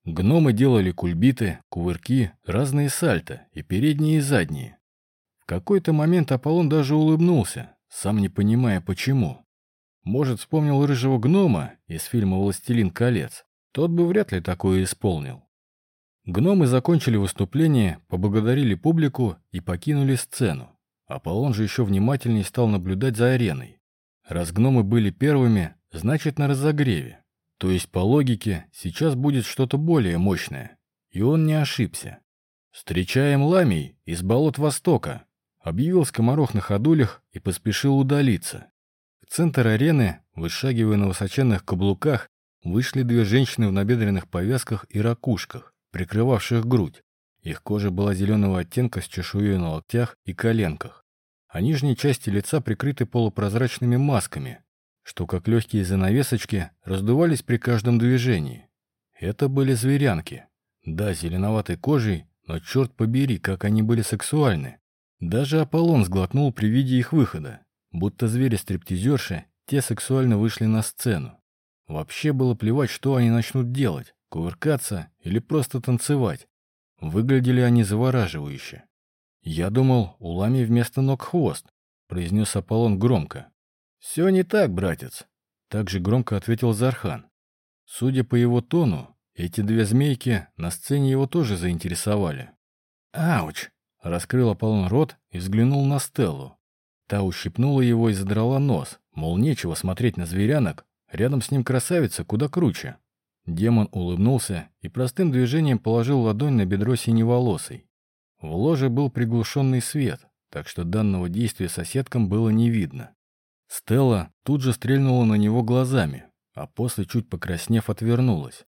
Гномы делали кульбиты, кувырки, разные сальто, и передние, и задние. В какой-то момент Аполлон даже улыбнулся, сам не понимая почему. Может, вспомнил рыжего гнома из фильма «Властелин колец». Тот бы вряд ли такое исполнил. Гномы закончили выступление, поблагодарили публику и покинули сцену. Аполлон же еще внимательнее стал наблюдать за ареной. Раз гномы были первыми, значит на разогреве. То есть, по логике, сейчас будет что-то более мощное. И он не ошибся. «Встречаем ламий из болот Востока», — объявил скоморох на ходулях и поспешил удалиться. В центр арены, вышагивая на высоченных каблуках, вышли две женщины в набедренных повязках и ракушках, прикрывавших грудь. Их кожа была зеленого оттенка с чешуей на локтях и коленках, а нижние части лица прикрыты полупрозрачными масками, что, как легкие занавесочки, раздувались при каждом движении. Это были зверянки. Да, зеленоватой кожей, но черт побери, как они были сексуальны. Даже Аполлон сглотнул при виде их выхода. Будто звери-стриптизерши, те сексуально вышли на сцену. Вообще было плевать, что они начнут делать, кувыркаться или просто танцевать. Выглядели они завораживающе. «Я думал, у лами вместо ног хвост», — произнес Аполлон громко. «Все не так, братец», — также громко ответил Зархан. Судя по его тону, эти две змейки на сцене его тоже заинтересовали. «Ауч!» — раскрыл Аполлон рот и взглянул на Стеллу. Та ущипнула его и задрала нос, мол, нечего смотреть на зверянок, рядом с ним красавица куда круче. Демон улыбнулся и простым движением положил ладонь на бедро синеволосой. В ложе был приглушенный свет, так что данного действия соседкам было не видно. Стелла тут же стрельнула на него глазами, а после, чуть покраснев, отвернулась.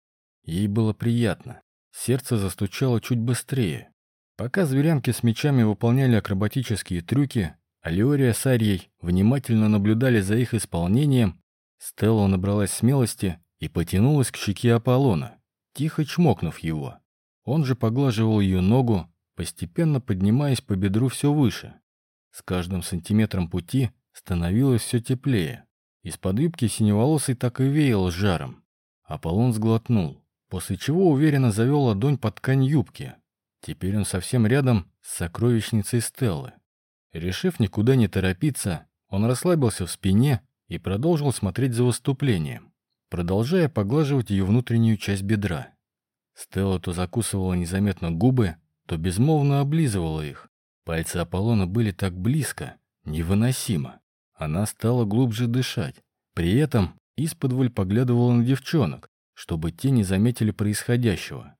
Ей было приятно. Сердце застучало чуть быстрее. Пока зверянки с мечами выполняли акробатические трюки, Алиория с Арьей внимательно наблюдали за их исполнением. Стелла набралась смелости и потянулась к щеке Аполлона, тихо чмокнув его. Он же поглаживал ее ногу, постепенно поднимаясь по бедру все выше. С каждым сантиметром пути становилось все теплее. Из-под юбки синеволосый так и веял жаром. Аполлон сглотнул, после чего уверенно завел ладонь под ткань юбки. Теперь он совсем рядом с сокровищницей Стеллы. Решив никуда не торопиться, он расслабился в спине и продолжил смотреть за выступлением. продолжая поглаживать ее внутреннюю часть бедра. Стелла то закусывала незаметно губы, то безмолвно облизывала их. Пальцы Аполлона были так близко, невыносимо. Она стала глубже дышать. При этом исподволь поглядывала на девчонок, чтобы те не заметили происходящего.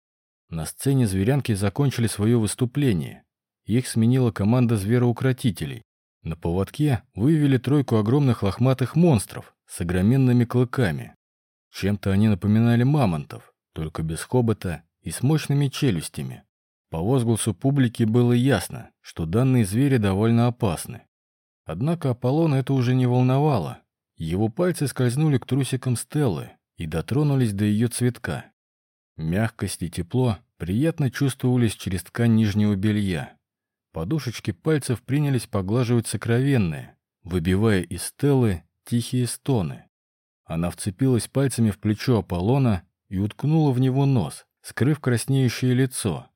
На сцене зверянки закончили свое выступление. Их сменила команда звероукротителей. На поводке вывели тройку огромных лохматых монстров с огроменными клыками. Чем-то они напоминали мамонтов, только без хобота и с мощными челюстями. По возгласу публики было ясно, что данные звери довольно опасны. Однако Аполлона это уже не волновало. Его пальцы скользнули к трусикам Стеллы и дотронулись до ее цветка. Мягкость и тепло приятно чувствовались через ткань нижнего белья. Подушечки пальцев принялись поглаживать сокровенные, выбивая из Стеллы тихие стоны. Она вцепилась пальцами в плечо Аполлона и уткнула в него нос, скрыв краснеющее лицо.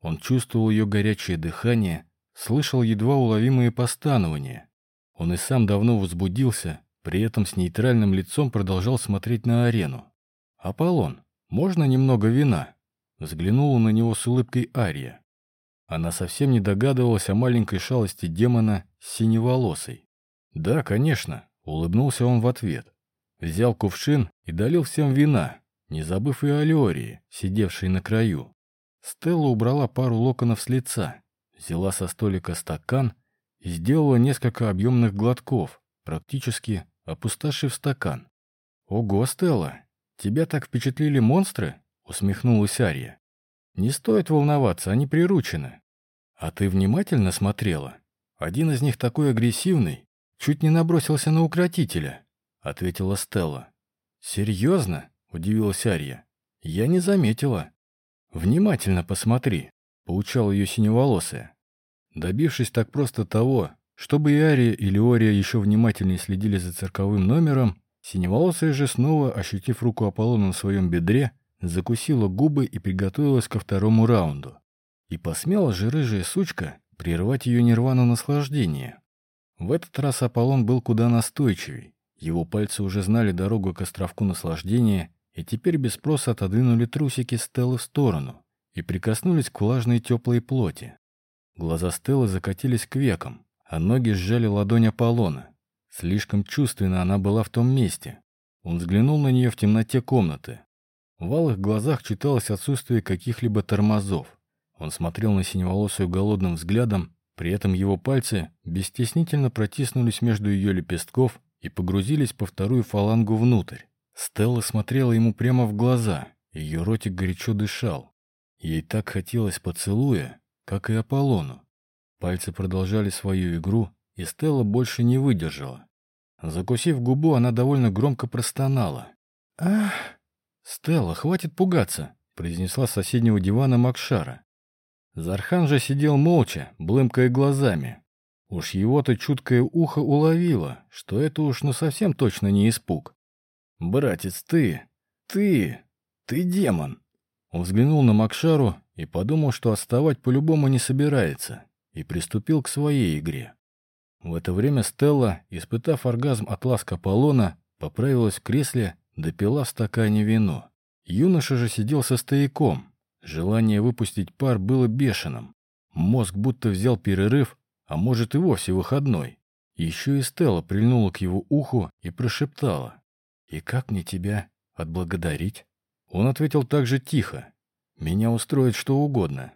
Он чувствовал ее горячее дыхание, слышал едва уловимые постанования. Он и сам давно возбудился, при этом с нейтральным лицом продолжал смотреть на арену. «Аполлон, можно немного вина?» Взглянула на него с улыбкой Ария. Она совсем не догадывалась о маленькой шалости демона синеволосой. «Да, конечно», — улыбнулся он в ответ. Взял кувшин и долил всем вина, не забыв и о Леории, сидевшей на краю. Стелла убрала пару локонов с лица, взяла со столика стакан и сделала несколько объемных глотков, практически опустошив стакан. «Ого, Стелла, тебя так впечатлили монстры?» — усмехнулась Ария. «Не стоит волноваться, они приручены. А ты внимательно смотрела? Один из них такой агрессивный, чуть не набросился на укротителя», — ответила Стелла. «Серьезно?» — удивилась Ария. «Я не заметила». «Внимательно посмотри», — поучал ее синеволосая. Добившись так просто того, чтобы и Ария, и Леория еще внимательнее следили за цирковым номером, синеволосая же снова, ощутив руку Аполлона на своем бедре, закусила губы и приготовилась ко второму раунду. И посмела же рыжая сучка прервать ее нирвану наслаждения. В этот раз Аполлон был куда настойчивей. Его пальцы уже знали дорогу к островку наслаждения и теперь без спроса отодвинули трусики Стеллы в сторону и прикоснулись к влажной теплой плоти. Глаза Стеллы закатились к векам, а ноги сжали ладонь Аполлона. Слишком чувственно она была в том месте. Он взглянул на нее в темноте комнаты. В алых глазах читалось отсутствие каких-либо тормозов. Он смотрел на синеволосую голодным взглядом, при этом его пальцы бесстеснительно протиснулись между ее лепестков и погрузились по вторую фалангу внутрь. Стелла смотрела ему прямо в глаза, ее ротик горячо дышал. Ей так хотелось поцелуя, как и Аполлону. Пальцы продолжали свою игру, и Стелла больше не выдержала. Закусив губу, она довольно громко простонала. «Ах!» «Стелла, хватит пугаться!» — произнесла с соседнего дивана Макшара. Зархан же сидел молча, блымкая глазами. Уж его-то чуткое ухо уловило, что это уж ну совсем точно не испуг. «Братец, ты... ты... ты демон!» Он взглянул на Макшару и подумал, что отставать по-любому не собирается, и приступил к своей игре. В это время Стелла, испытав оргазм от ласк Аполлона, поправилась в кресле, допила в стакане вино. Юноша же сидел со стояком. Желание выпустить пар было бешеным. Мозг будто взял перерыв, а может и вовсе выходной. Еще и Стелла прильнула к его уху и прошептала. «И как мне тебя отблагодарить?» Он ответил так же тихо. «Меня устроит что угодно».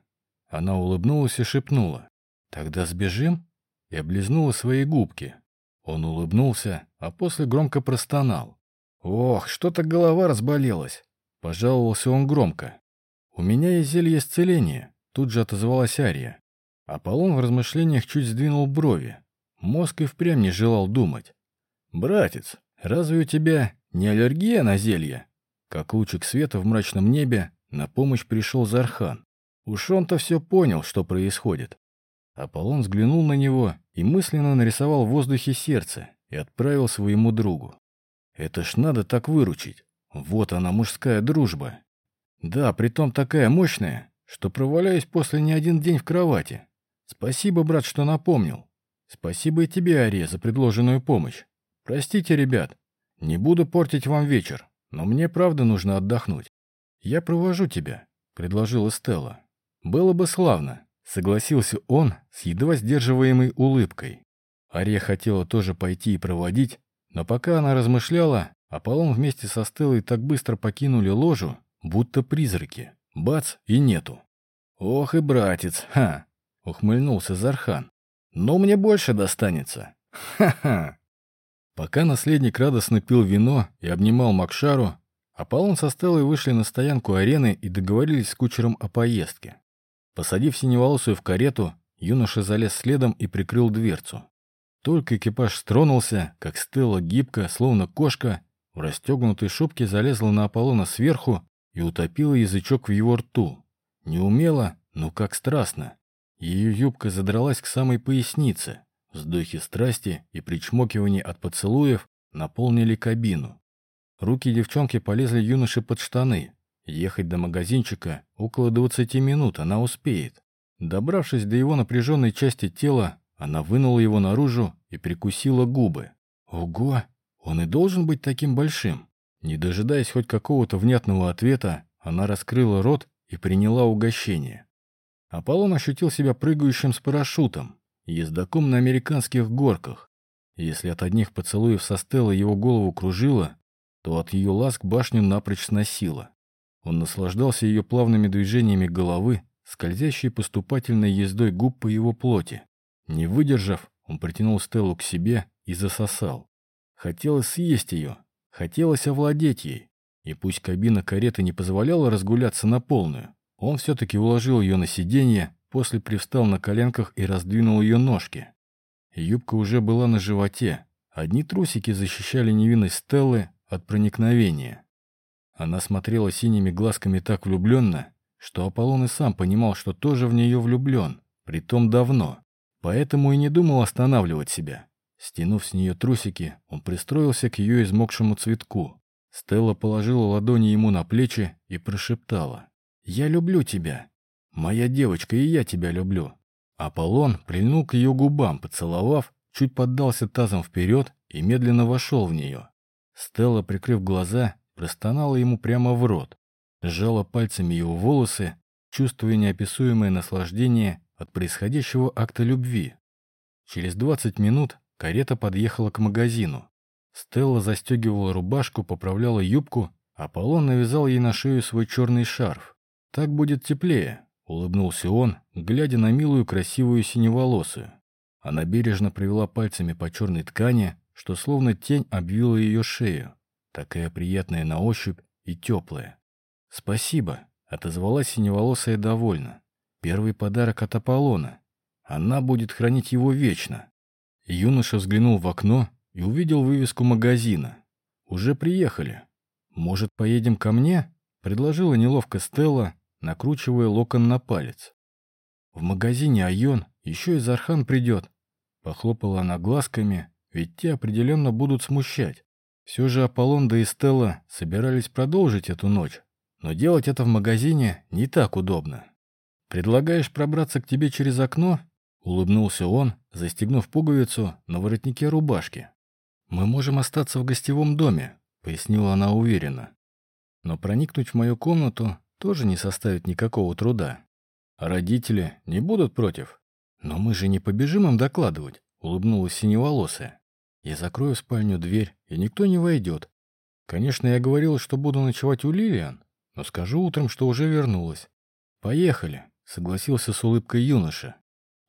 Она улыбнулась и шепнула. «Тогда сбежим?» И облизнула свои губки. Он улыбнулся, а после громко простонал. «Ох, что-то голова разболелась!» Пожаловался он громко. «У меня есть зелье исцеления», тут же отозвалась Ария. Аполлон в размышлениях чуть сдвинул брови. Мозг и впрямь не желал думать. «Братец, разве у тебя не аллергия на зелье?» Как лучик света в мрачном небе, на помощь пришел Зархан. Уж он-то все понял, что происходит. Аполлон взглянул на него и мысленно нарисовал в воздухе сердце и отправил своему другу. «Это ж надо так выручить. Вот она, мужская дружба. Да, притом такая мощная, что проваляюсь после не один день в кровати. Спасибо, брат, что напомнил. Спасибо и тебе, Ария, за предложенную помощь. Простите, ребят, не буду портить вам вечер. Но мне правда нужно отдохнуть. Я провожу тебя», — предложила Стелла. «Было бы славно», — согласился он с едва сдерживаемой улыбкой. Ария хотела тоже пойти и проводить, но пока она размышляла, Аполлон вместе со Стеллой так быстро покинули ложу, будто призраки. Бац, и нету. «Ох и братец, ха!» — ухмыльнулся Зархан. «Но мне больше достанется. Ха-ха!» Пока наследник радостно пил вино и обнимал Макшару, Аполлон со Стеллой вышли на стоянку арены и договорились с кучером о поездке. Посадив синеволосую в карету, юноша залез следом и прикрыл дверцу. Только экипаж стронулся, как Стелла гибко, словно кошка, в расстегнутой шубке залезла на Аполлона сверху и утопила язычок в его рту. Неумело, но как страстно. Ее юбка задралась к самой пояснице. Вздохи страсти и причмокивание от поцелуев наполнили кабину. Руки девчонки полезли юноше под штаны. Ехать до магазинчика около 20 минут она успеет. Добравшись до его напряженной части тела, она вынула его наружу и прикусила губы. Ого! Он и должен быть таким большим. Не дожидаясь хоть какого-то внятного ответа, она раскрыла рот и приняла угощение. Аполлон ощутил себя прыгающим с парашютом, ездаком на американских горках. Если от одних поцелуев со Стеллой его голову кружило, то от ее ласк башню напрочь сносило. Он наслаждался ее плавными движениями головы, скользящей поступательной ездой губ по его плоти. Не выдержав, он притянул Стеллу к себе и засосал. Хотелось съесть ее, хотелось овладеть ей. И пусть кабина кареты не позволяла разгуляться на полную, он все-таки уложил ее на сиденье, после привстал на коленках и раздвинул ее ножки. Юбка уже была на животе. Одни трусики защищали невинность Стеллы от проникновения. Она смотрела синими глазками так влюбленно, что Аполлон и сам понимал, что тоже в нее влюблен, притом давно. Поэтому и не думал останавливать себя. Стянув с нее трусики, он пристроился к ее измокшему цветку. Стелла положила ладони ему на плечи и прошептала. «Я люблю тебя. Моя девочка, и я тебя люблю». Аполлон прильнул к ее губам, поцеловав, чуть поддался тазом вперед и медленно вошел в нее. Стелла, прикрыв глаза, простонала ему прямо в рот, сжала пальцами его волосы, чувствуя неописуемое наслаждение от происходящего акта любви. Через 20 минут карета подъехала к магазину. Стелла застегивала рубашку, поправляла юбку, а Аполлон навязал ей на шею свой черный шарф. «Так будет теплее», — улыбнулся он, глядя на милую красивую синеволосую. Она бережно провела пальцами по черной ткани, что словно тень обвила ее шею, такая приятная на ощупь и теплая. «Спасибо», — отозвалась синеволосая довольно. Первый подарок от Аполлона. Она будет хранить его вечно. Юноша взглянул в окно и увидел вывеску магазина. «Уже приехали. Может, поедем ко мне?» — предложила неловко Стелла, накручивая локон на палец. «В магазине Айон еще и Зархан придет», — похлопала она глазками, ведь те определенно будут смущать. Все же Аполлон да и Стелла собирались продолжить эту ночь, но делать это в магазине не так удобно. «Предлагаешь пробраться к тебе через окно?» — улыбнулся он, застегнув пуговицу на воротнике рубашки. «Мы можем остаться в гостевом доме», — пояснила она уверенно. «Но проникнуть в мою комнату тоже не составит никакого труда. родители не будут против. Но мы же не побежим им докладывать», — улыбнулась синеволосая. «Я закрою в спальню дверь, и никто не войдет. Конечно, я говорила, что буду ночевать у Лилиан, но скажу утром, что уже вернулась. Поехали» согласился с улыбкой юноша.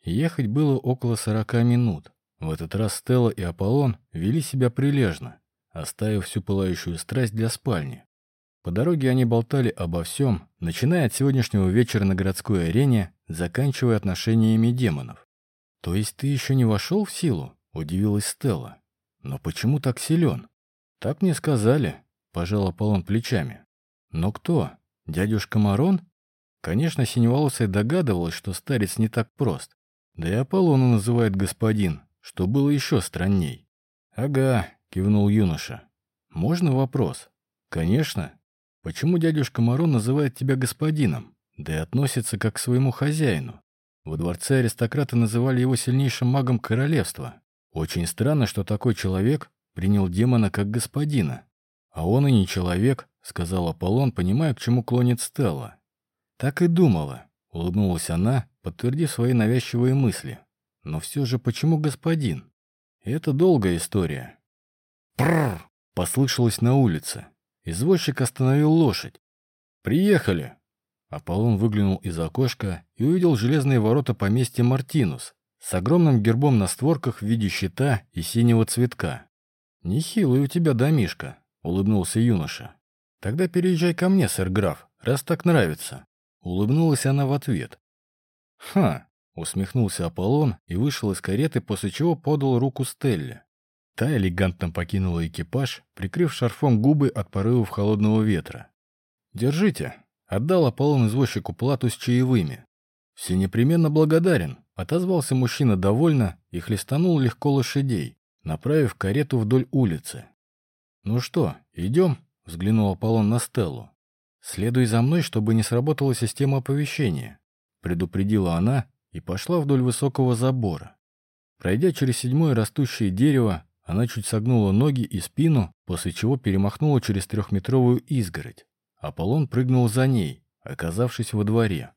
Ехать было около сорока минут. В этот раз Стелла и Аполлон вели себя прилежно, оставив всю пылающую страсть для спальни. По дороге они болтали обо всем, начиная от сегодняшнего вечера на городской арене, заканчивая отношениями демонов. «То есть ты еще не вошел в силу?» — удивилась Стелла. «Но почему так силен?» «Так мне сказали», — пожал Аполлон плечами. «Но кто? Дядюшка Марон?» Конечно, Синеволосая догадывалась, что старец не так прост. Да и Аполлону называет господин, что было еще странней. «Ага», — кивнул юноша. «Можно вопрос?» «Конечно. Почему дядюшка Марон называет тебя господином, да и относится как к своему хозяину? Во дворце аристократы называли его сильнейшим магом королевства. Очень странно, что такой человек принял демона как господина. «А он и не человек», — сказал Аполлон, понимая, к чему клонит Стелла. «Так и думала», — улыбнулась она, подтвердив свои навязчивые мысли. «Но все же почему господин? Это долгая история». «Прррр!» — послышалось на улице. Извозчик остановил лошадь. «Приехали!» Аполлон выглянул из окошка и увидел железные ворота поместья Мартинус с огромным гербом на створках в виде щита и синего цветка. «Нехилый у тебя домишка», — улыбнулся юноша. «Тогда переезжай ко мне, сэр граф, раз так нравится». Улыбнулась она в ответ. «Ха!» — усмехнулся Аполлон и вышел из кареты, после чего подал руку Стелле. Та элегантно покинула экипаж, прикрыв шарфом губы от порывов холодного ветра. «Держите!» — отдал Аполлон извозчику плату с чаевыми. «Все непременно благодарен», — отозвался мужчина довольно и хлестанул легко лошадей, направив карету вдоль улицы. «Ну что, идем?» — взглянул Аполлон на Стеллу. «Следуй за мной, чтобы не сработала система оповещения», — предупредила она и пошла вдоль высокого забора. Пройдя через седьмое растущее дерево, она чуть согнула ноги и спину, после чего перемахнула через трехметровую изгородь. Аполлон прыгнул за ней, оказавшись во дворе.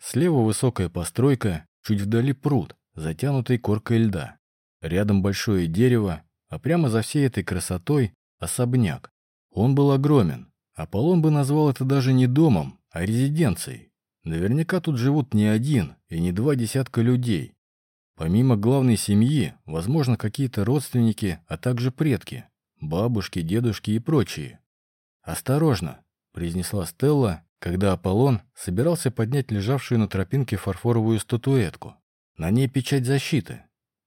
Слева высокая постройка, чуть вдали пруд, затянутый коркой льда. Рядом большое дерево, а прямо за всей этой красотой — особняк. Он был огромен. Аполлон бы назвал это даже не домом, а резиденцией. Наверняка тут живут не один и не два десятка людей. Помимо главной семьи, возможно, какие-то родственники, а также предки, бабушки, дедушки и прочие. «Осторожно!» — произнесла Стелла, когда Аполлон собирался поднять лежавшую на тропинке фарфоровую статуэтку. На ней печать защиты.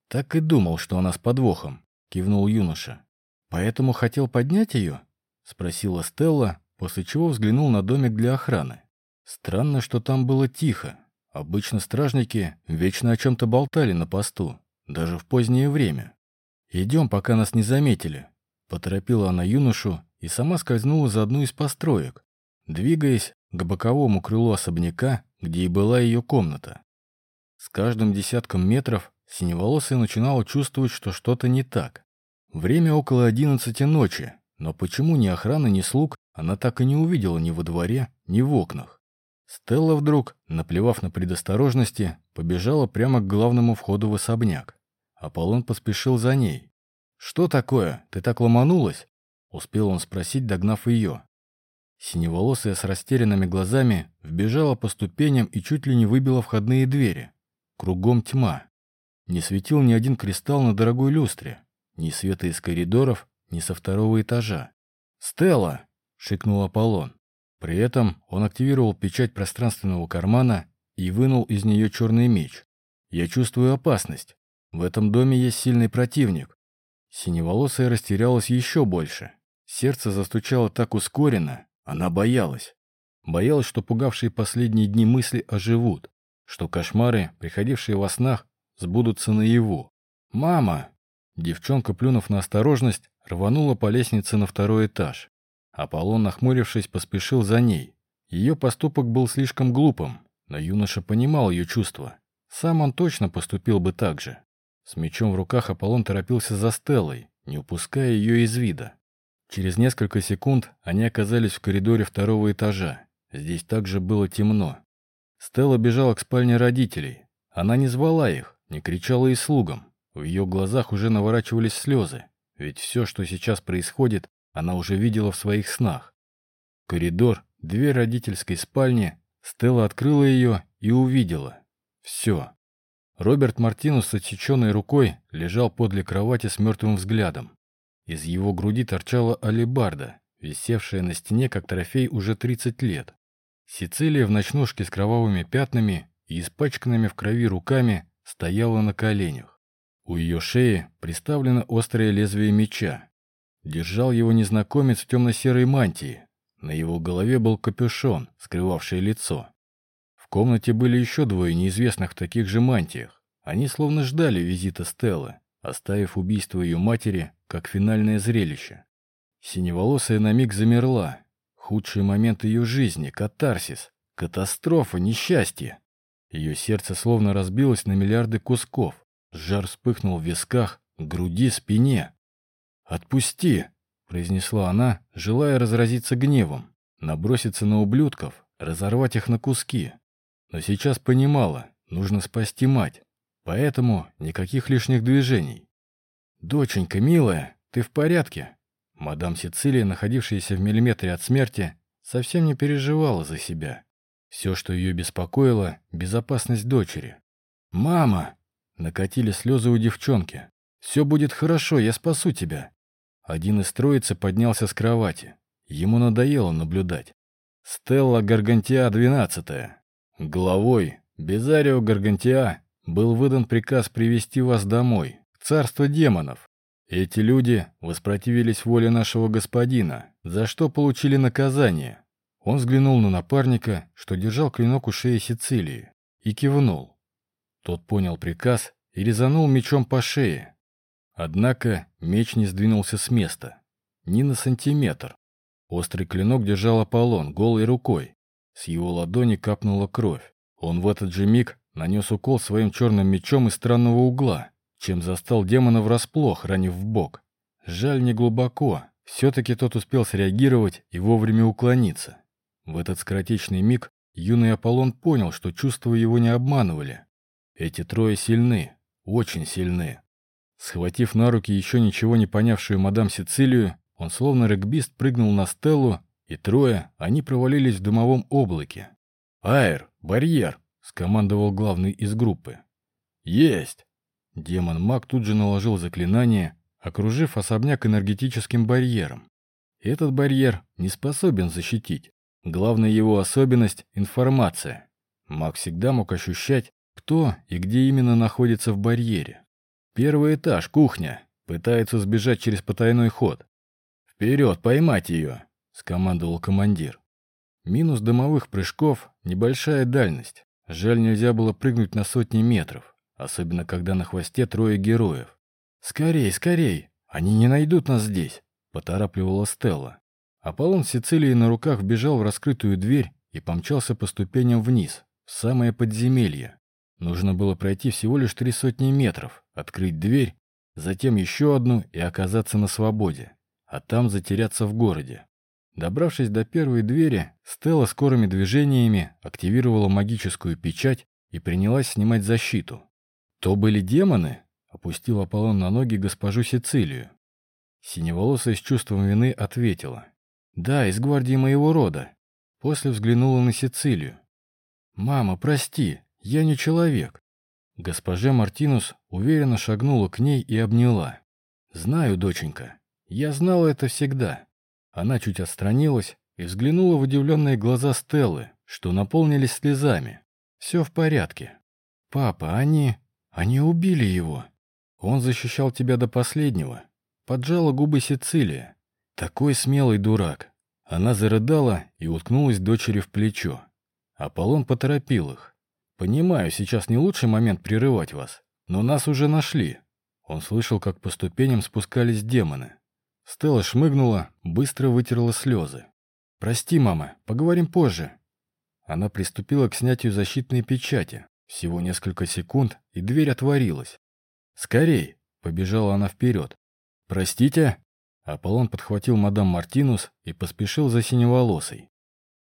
«Так и думал, что она с подвохом», — кивнул юноша. «Поэтому хотел поднять ее?» — спросила Стелла, после чего взглянул на домик для охраны. Странно, что там было тихо. Обычно стражники вечно о чем-то болтали на посту, даже в позднее время. «Идем, пока нас не заметили», — поторопила она юношу и сама скользнула за одну из построек, двигаясь к боковому крылу особняка, где и была ее комната. С каждым десятком метров синеволосая начинала чувствовать, что что-то не так. Время около одиннадцати ночи, но почему ни охраны, ни слуг она так и не увидела ни во дворе, ни в окнах. Стелла вдруг, наплевав на предосторожности, побежала прямо к главному входу в особняк. Аполлон поспешил за ней. «Что такое? Ты так ломанулась?» Успел он спросить, догнав ее. Синеволосая с растерянными глазами вбежала по ступеням и чуть ли не выбила входные двери. Кругом тьма. Не светил ни один кристалл на дорогой люстре. Ни света из коридоров, ни со второго этажа. «Стелла!» — шикнул Аполлон. При этом он активировал печать пространственного кармана и вынул из нее черный меч. «Я чувствую опасность. В этом доме есть сильный противник». Синеволосая растерялась еще больше. Сердце застучало так ускоренно, она боялась. Боялась, что пугавшие последние дни мысли оживут, что кошмары, приходившие во снах, сбудутся наяву. «Мама!» Девчонка, плюнув на осторожность, рванула по лестнице на второй этаж. Аполлон, нахмурившись, поспешил за ней. Ее поступок был слишком глупым, но юноша понимал ее чувства. Сам он точно поступил бы так же. С мечом в руках Аполлон торопился за Стеллой, не упуская ее из вида. Через несколько секунд они оказались в коридоре второго этажа. Здесь также было темно. Стелла бежала к спальне родителей. Она не звала их, не кричала и слугам. В ее глазах уже наворачивались слезы. Ведь все, что сейчас происходит, она уже видела в своих снах. Коридор, дверь родительской спальни. Стелла открыла ее и увидела. Все. Роберт Мартинус с отсеченной рукой лежал подле кровати с мертвым взглядом. Из его груди торчала алебарда, висевшая на стене как трофей уже 30 лет. Сицилия в ночнушке с кровавыми пятнами и испачканными в крови руками стояла на коленях. У ее шеи приставлено острое лезвие меча, Держал его незнакомец в темно-серой мантии. На его голове был капюшон, скрывавший лицо. В комнате были еще двое неизвестных в таких же мантиях. Они словно ждали визита Стеллы, оставив убийство ее матери как финальное зрелище. Синеволосая на миг замерла. Худший момент ее жизни, катарсис, катастрофа, несчастье. Ее сердце словно разбилось на миллиарды кусков. Жар вспыхнул в висках, груди, спине. «Отпусти!» — произнесла она, желая разразиться гневом, наброситься на ублюдков, разорвать их на куски. Но сейчас понимала, нужно спасти мать, поэтому никаких лишних движений. «Доченька, милая, ты в порядке?» Мадам Сицилия, находившаяся в миллиметре от смерти, совсем не переживала за себя. Все, что ее беспокоило — безопасность дочери. «Мама!» — накатили слезы у девчонки. «Все будет хорошо, я спасу тебя!» Один из троицы поднялся с кровати. Ему надоело наблюдать. Стелла Гаргантиа, 12 Главой Безарио Гаргантиа был выдан приказ привести вас домой, в царство демонов. Эти люди воспротивились воле нашего господина, за что получили наказание. Он взглянул на напарника, что держал клинок у шеи Сицилии, и кивнул. Тот понял приказ и резанул мечом по шее. Однако меч не сдвинулся с места. Ни на сантиметр. Острый клинок держал Аполлон голой рукой. С его ладони капнула кровь. Он в этот же миг нанес укол своим черным мечом из странного угла, чем застал демона врасплох, ранив в бок. Жаль не глубоко. Все-таки тот успел среагировать и вовремя уклониться. В этот скоротечный миг юный Аполлон понял, что чувства его не обманывали. Эти трое сильны, очень сильны. Схватив на руки еще ничего не понявшую мадам Сицилию, он словно регбист прыгнул на стеллу, и трое, они провалились в дымовом облаке. «Айр, барьер!» — скомандовал главный из группы. «Есть!» Демон-маг тут же наложил заклинание, окружив особняк энергетическим барьером. Этот барьер не способен защитить. Главная его особенность — информация. Маг всегда мог ощущать, кто и где именно находится в барьере. Первый этаж, кухня. Пытается сбежать через потайной ход. «Вперед, поймать ее!» — скомандовал командир. Минус дымовых прыжков — небольшая дальность. Жаль, нельзя было прыгнуть на сотни метров, особенно когда на хвосте трое героев. «Скорей, скорей! Они не найдут нас здесь!» — поторапливала Стелла. Аполлон с Сицилией на руках вбежал в раскрытую дверь и помчался по ступеням вниз, в самое подземелье. Нужно было пройти всего лишь три сотни метров, открыть дверь, затем еще одну и оказаться на свободе а там затеряться в городе. Добравшись до первой двери, Стелла скорыми движениями активировала магическую печать и принялась снимать защиту. «То были демоны?» — опустил Аполлон на ноги госпожу Сицилию. Синеволосая с чувством вины ответила. «Да, из гвардии моего рода». После взглянула на Сицилию. «Мама, прости, я не человек». Госпожа Мартинус уверенно шагнула к ней и обняла. «Знаю, доченька, я знала это всегда. Она чуть отстранилась и взглянула в удивленные глаза Стеллы, что наполнились слезами. Все в порядке. Папа, они... Они убили его. Он защищал тебя до последнего. Поджала губы Сицилия. Такой смелый дурак. Она зарыдала и уткнулась дочери в плечо. Аполлон поторопил их. «Понимаю, сейчас не лучший момент прерывать вас, но нас уже нашли». Он слышал, как по ступеням спускались демоны. Стелла шмыгнула, быстро вытерла слезы. «Прости, мама, поговорим позже». Она приступила к снятию защитной печати. Всего несколько секунд, и дверь отворилась. «Скорей!» — побежала она вперед. «Простите?» Аполлон подхватил мадам Мартинус и поспешил за синеволосой.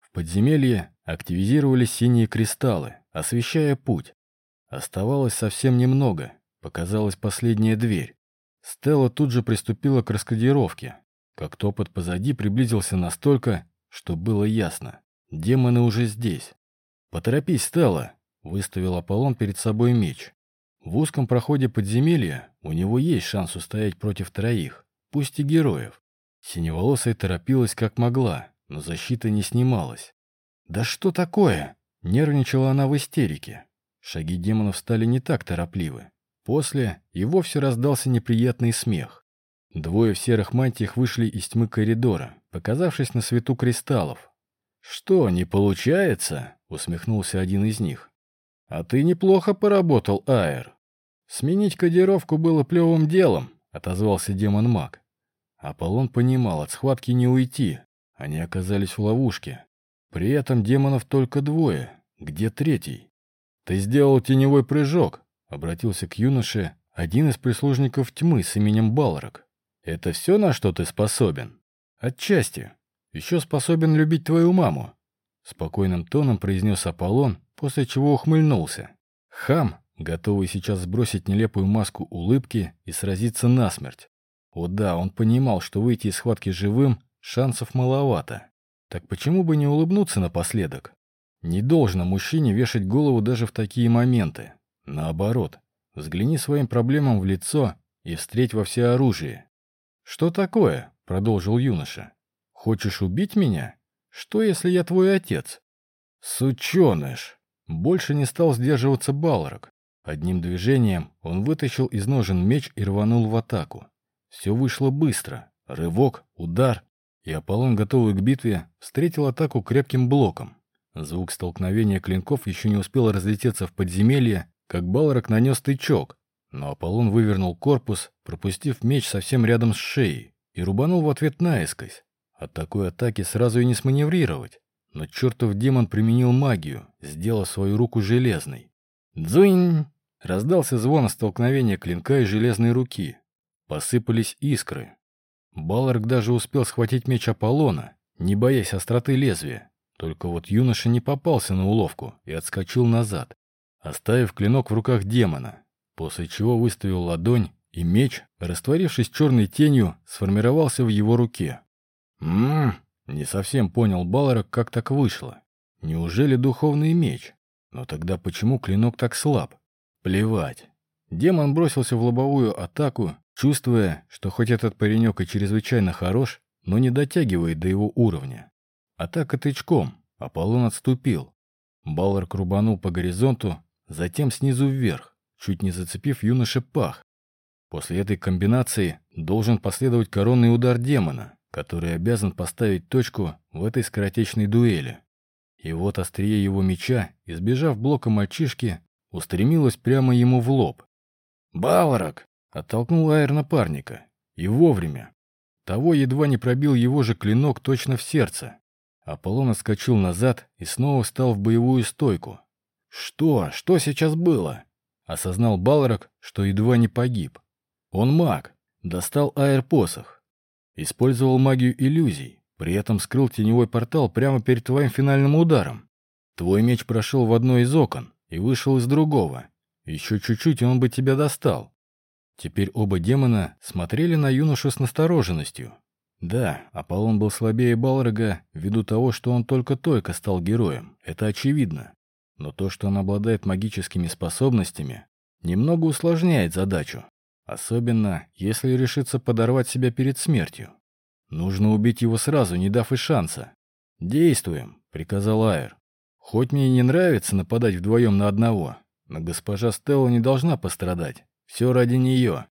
В подземелье активизировались синие кристаллы, освещая путь. Оставалось совсем немного, показалась последняя дверь. Стелла тут же приступила к раскодировке. Как топот позади приблизился настолько, что было ясно. Демоны уже здесь. «Поторопись, Стелла!» — выставил Аполлон перед собой меч. В узком проходе подземелья у него есть шанс устоять против троих, пусть и героев. Синеволосая торопилась как могла, но защита не снималась. «Да что такое?» — нервничала она в истерике. Шаги демонов стали не так торопливы. После и вовсе раздался неприятный смех. Двое в серых мантиях вышли из тьмы коридора, показавшись на свету кристаллов. «Что, не получается?» — усмехнулся один из них. «А ты неплохо поработал, Аэр. Сменить кодировку было плевым делом», — отозвался демон-маг. Аполлон понимал, от схватки не уйти. Они оказались в ловушке. При этом демонов только двое. Где третий? «Ты сделал теневой прыжок», Обратился к юноше один из прислужников тьмы с именем Балрак. Это все, на что ты способен? Отчасти. Еще способен любить твою маму. Спокойным тоном произнес Аполлон, после чего ухмыльнулся. Хам, готовый сейчас сбросить нелепую маску улыбки и сразиться насмерть. О да, он понимал, что выйти из схватки живым шансов маловато. Так почему бы не улыбнуться напоследок? Не должно мужчине вешать голову даже в такие моменты. Наоборот, взгляни своим проблемам в лицо и встреть во всеоружие. «Что такое?» — продолжил юноша. «Хочешь убить меня? Что, если я твой отец?» «Сученыш!» Больше не стал сдерживаться Балрак. Одним движением он вытащил из ножен меч и рванул в атаку. Все вышло быстро. Рывок, удар. И Аполлон, готовый к битве, встретил атаку крепким блоком. Звук столкновения клинков еще не успел разлететься в подземелье, как Балрак нанес тычок, но Аполлон вывернул корпус, пропустив меч совсем рядом с шеей, и рубанул в ответ наискось. От такой атаки сразу и не сманеврировать. Но чертов демон применил магию, сделав свою руку железной. «Дзынь!» — раздался звон столкновения клинка и железной руки. Посыпались искры. Баларк даже успел схватить меч Аполлона, не боясь остроты лезвия. Только вот юноша не попался на уловку и отскочил назад, оставив клинок в руках демона после чего выставил ладонь, и меч, растворившись черной тенью, сформировался в его руке. «Ммм, не совсем понял Балларок, как так вышло. Неужели духовный меч? Но тогда почему клинок так слаб? Плевать». Демон бросился в лобовую атаку, чувствуя, что хоть этот паренек и чрезвычайно хорош, но не дотягивает до его уровня. Атака тычком, Аполлон отступил. Балларк рубанул по горизонту, затем снизу вверх чуть не зацепив юноше пах. После этой комбинации должен последовать коронный удар демона, который обязан поставить точку в этой скоротечной дуэли. И вот острие его меча, избежав блока мальчишки, устремилось прямо ему в лоб. «Балрак!» — оттолкнул Айр напарника. И вовремя. Того едва не пробил его же клинок точно в сердце. Аполлон отскочил назад и снова встал в боевую стойку. «Что? Что сейчас было?» Осознал Балрак, что едва не погиб. Он маг, достал аэрпосох. Использовал магию иллюзий, при этом скрыл теневой портал прямо перед твоим финальным ударом. Твой меч прошел в одно из окон и вышел из другого. Еще чуть-чуть, и он бы тебя достал. Теперь оба демона смотрели на юношу с настороженностью. Да, Аполлон был слабее Балрога ввиду того, что он только-только стал героем. Это очевидно. Но то, что он обладает магическими способностями, немного усложняет задачу. Особенно, если решится подорвать себя перед смертью. Нужно убить его сразу, не дав и шанса. «Действуем», — приказал Айр. «Хоть мне и не нравится нападать вдвоем на одного, но госпожа Стелла не должна пострадать. Все ради нее».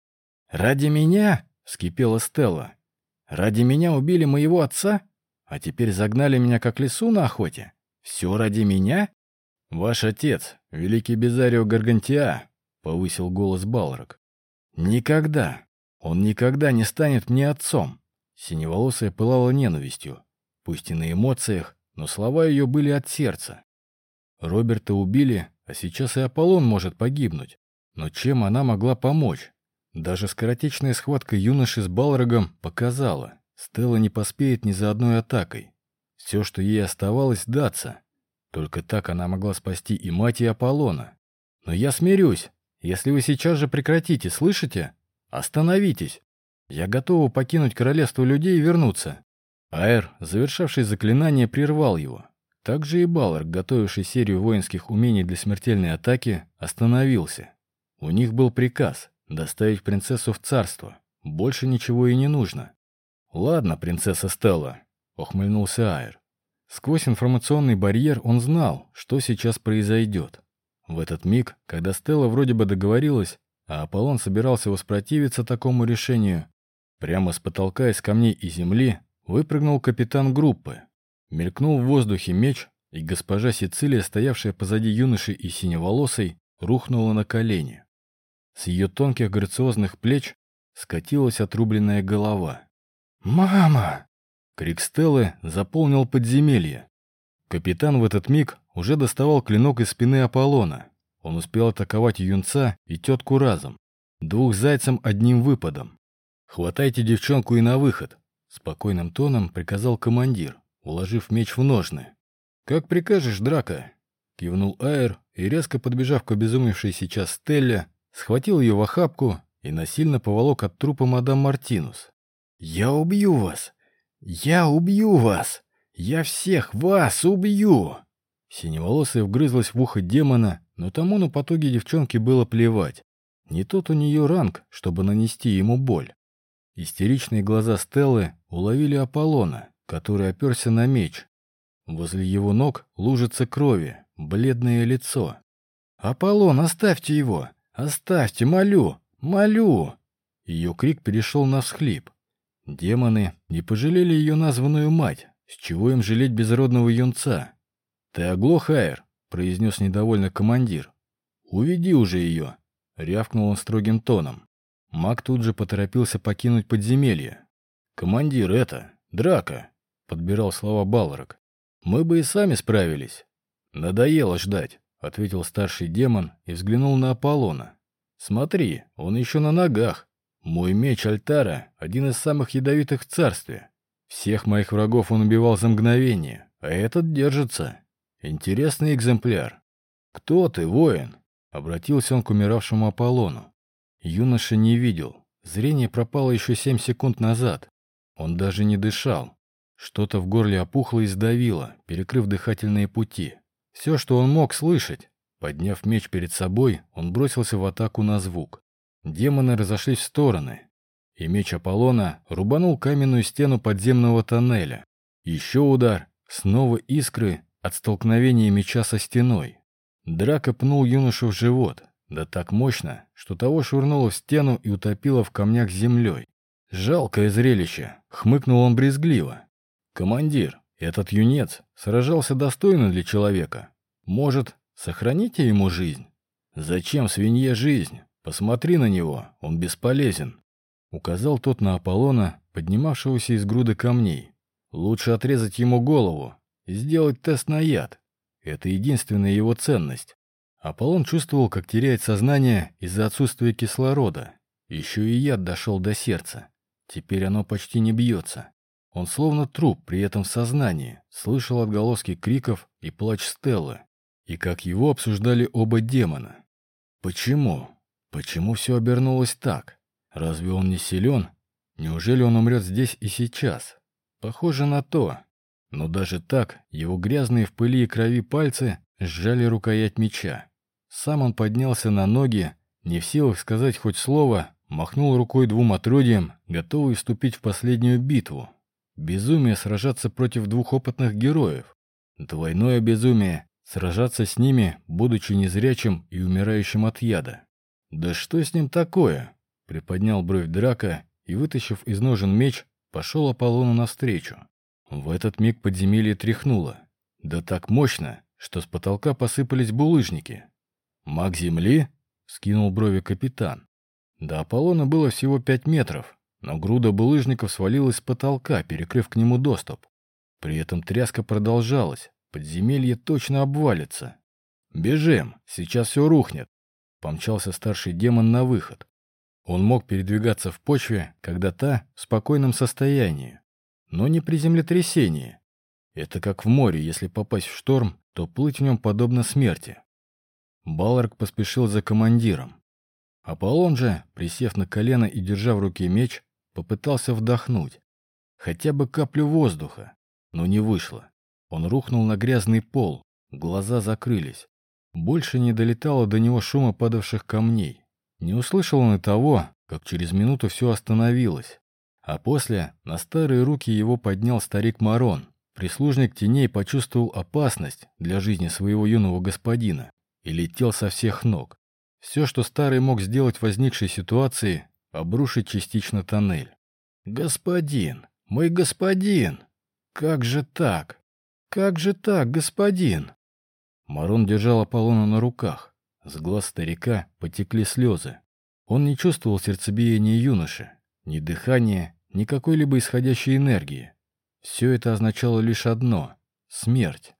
«Ради меня?» — вскипела Стелла. «Ради меня убили моего отца? А теперь загнали меня как лису на охоте? Все ради меня?» «Ваш отец, великий Безарио Гаргантиа», — повысил голос Балрак. «Никогда! Он никогда не станет мне отцом!» Синеволосая пылала ненавистью, пусть и на эмоциях, но слова ее были от сердца. Роберта убили, а сейчас и Аполлон может погибнуть. Но чем она могла помочь? Даже скоротечная схватка юноши с Балрогом показала, Стелла не поспеет ни за одной атакой. Все, что ей оставалось, даться — только так она могла спасти и мать, и Аполлона. Но я смирюсь, если вы сейчас же прекратите, слышите? Остановитесь. Я готова покинуть королевство людей и вернуться. Аэр, завершавший заклинание, прервал его. Также и Баллард, готовивший серию воинских умений для смертельной атаки, остановился. У них был приказ доставить принцессу в царство. Больше ничего и не нужно. «Ладно, принцесса Стелла», — ухмыльнулся Айр. Сквозь информационный барьер он знал, что сейчас произойдет. В этот миг, когда Стелла вроде бы договорилась, а Аполлон собирался воспротивиться такому решению, прямо с потолка из камней и земли выпрыгнул капитан группы. Мелькнул в воздухе меч, и госпожа Сицилия, стоявшая позади юноши и синеволосой, рухнула на колени. С ее тонких грациозных плеч скатилась отрубленная голова. «Мама!» Крик Стеллы заполнил подземелье. Капитан в этот миг уже доставал клинок из спины Аполлона. Он успел атаковать юнца и тетку разом. Двух зайцем одним выпадом. «Хватайте девчонку и на выход», — спокойным тоном приказал командир, уложив меч в ножны. «Как прикажешь, драка», — кивнул Айр и, резко подбежав к обезумевшей сейчас Стелле, схватил ее в охапку и насильно поволок от трупа мадам Мартинус. «Я убью вас! Я убью вас! Я всех вас убью!» Синеволосая вгрызлась в ухо демона, но тому на потоге девчонки было плевать. Не тот у нее ранг, чтобы нанести ему боль. Истеричные глаза Стеллы уловили Аполлона, который оперся на меч. Возле его ног лужица крови, бледное лицо. «Аполлон, оставьте его! Оставьте, молю! Молю!» Ее крик перешел на всхлип. Демоны не пожалели ее названную мать, с чего им жалеть безродного юнца. «Ты оглох, Айр?» — произнес недовольно командир. «Уведи уже ее!» — рявкнул он строгим тоном. Маг тут же поторопился покинуть подземелье. «Командир, это... Драка!» — подбирал слова Балрак. «Мы бы и сами справились». «Надоело ждать», — ответил старший демон и взглянул на Аполлона. «Смотри, он еще на ногах. Мой меч Альтара — один из самых ядовитых в царстве. Всех моих врагов он убивал за мгновение, а этот держится. Интересный экземпляр. Кто ты, воин?» — обратился он к умиравшему Аполлону. Юноша не видел. Зрение пропало еще семь секунд назад. Он даже не дышал. Что-то в горле опухло и сдавило, перекрыв дыхательные пути. Все, что он мог слышать. Подняв меч перед собой, он бросился в атаку на звук. Демоны разошлись в стороны, и меч Аполлона рубанул каменную стену подземного тоннеля. Еще удар, снова искры от столкновения меча со стеной. Драка пнул юношу в живот, да так мощно, что того швырнуло в стену и утопило в камнях землей. Жалкое зрелище, хмыкнул он брезгливо. Командир, этот юнец сражался достойно для человека. Может, сохраните ему жизнь? Зачем свинье жизнь? Посмотри на него, он бесполезен. Указал тот на Аполлона, поднимавшегося из груды камней. Лучше отрезать ему голову и сделать тест на яд. Это единственная его ценность. Аполлон чувствовал, как теряет сознание из-за отсутствия кислорода. Еще и яд дошел до сердца. Теперь оно почти не бьется. Он словно труп, при этом в сознании, слышал отголоски криков и плач Стеллы. И как его обсуждали оба демона. Почему? Почему все обернулось так? Разве он не силен? Неужели он умрет здесь и сейчас? Похоже на то. Но даже так его грязные в пыли и крови пальцы сжали рукоять меча. Сам он поднялся на ноги, не в силах сказать хоть слово, махнул рукой двум отродьям, готовый вступить в последнюю битву. Безумие сражаться против двух опытных героев. Двойное безумие сражаться с ними, будучи незрячим и умирающим от яда. «Да что с ним такое?» Приподнял бровь драка и, вытащив из ножен меч, пошел Аполлону навстречу. В этот миг подземелье тряхнуло. Да так мощно, что с потолка посыпались булыжники. «Маг земли?» — скинул брови капитан. До Аполлона было всего пять метров, но груда булыжников свалилась с потолка, перекрыв к нему доступ. При этом тряска продолжалась, подземелье точно обвалится. «Бежим, сейчас все рухнет», — помчался старший демон на выход. Он мог передвигаться в почве, когда та в спокойном состоянии, но не при землетрясении. Это как в море, если попасть в шторм, то плыть в нем подобно смерти. Баларк поспешил за командиром. Аполлон же, присев на колено и держа в руке меч, попытался вдохнуть. Хотя бы каплю воздуха, но не вышло. Он рухнул на грязный пол, глаза закрылись. Больше не долетало до него шума падавших камней. Не услышал он и того, как через минуту все остановилось. А после на старые руки его поднял старик Марон. Прислужник теней почувствовал опасность для жизни своего юного господина и летел со всех ног. Все, что старый мог сделать в возникшей ситуации, обрушить частично тоннель. «Господин! Мой господин! Как же так? Как же так, господин?» Марон держал Аполлона на руках. С глаз старика потекли слезы. Он не чувствовал сердцебиения юноши, ни дыхания, ни какой-либо исходящей энергии. Все это означало лишь одно — смерть.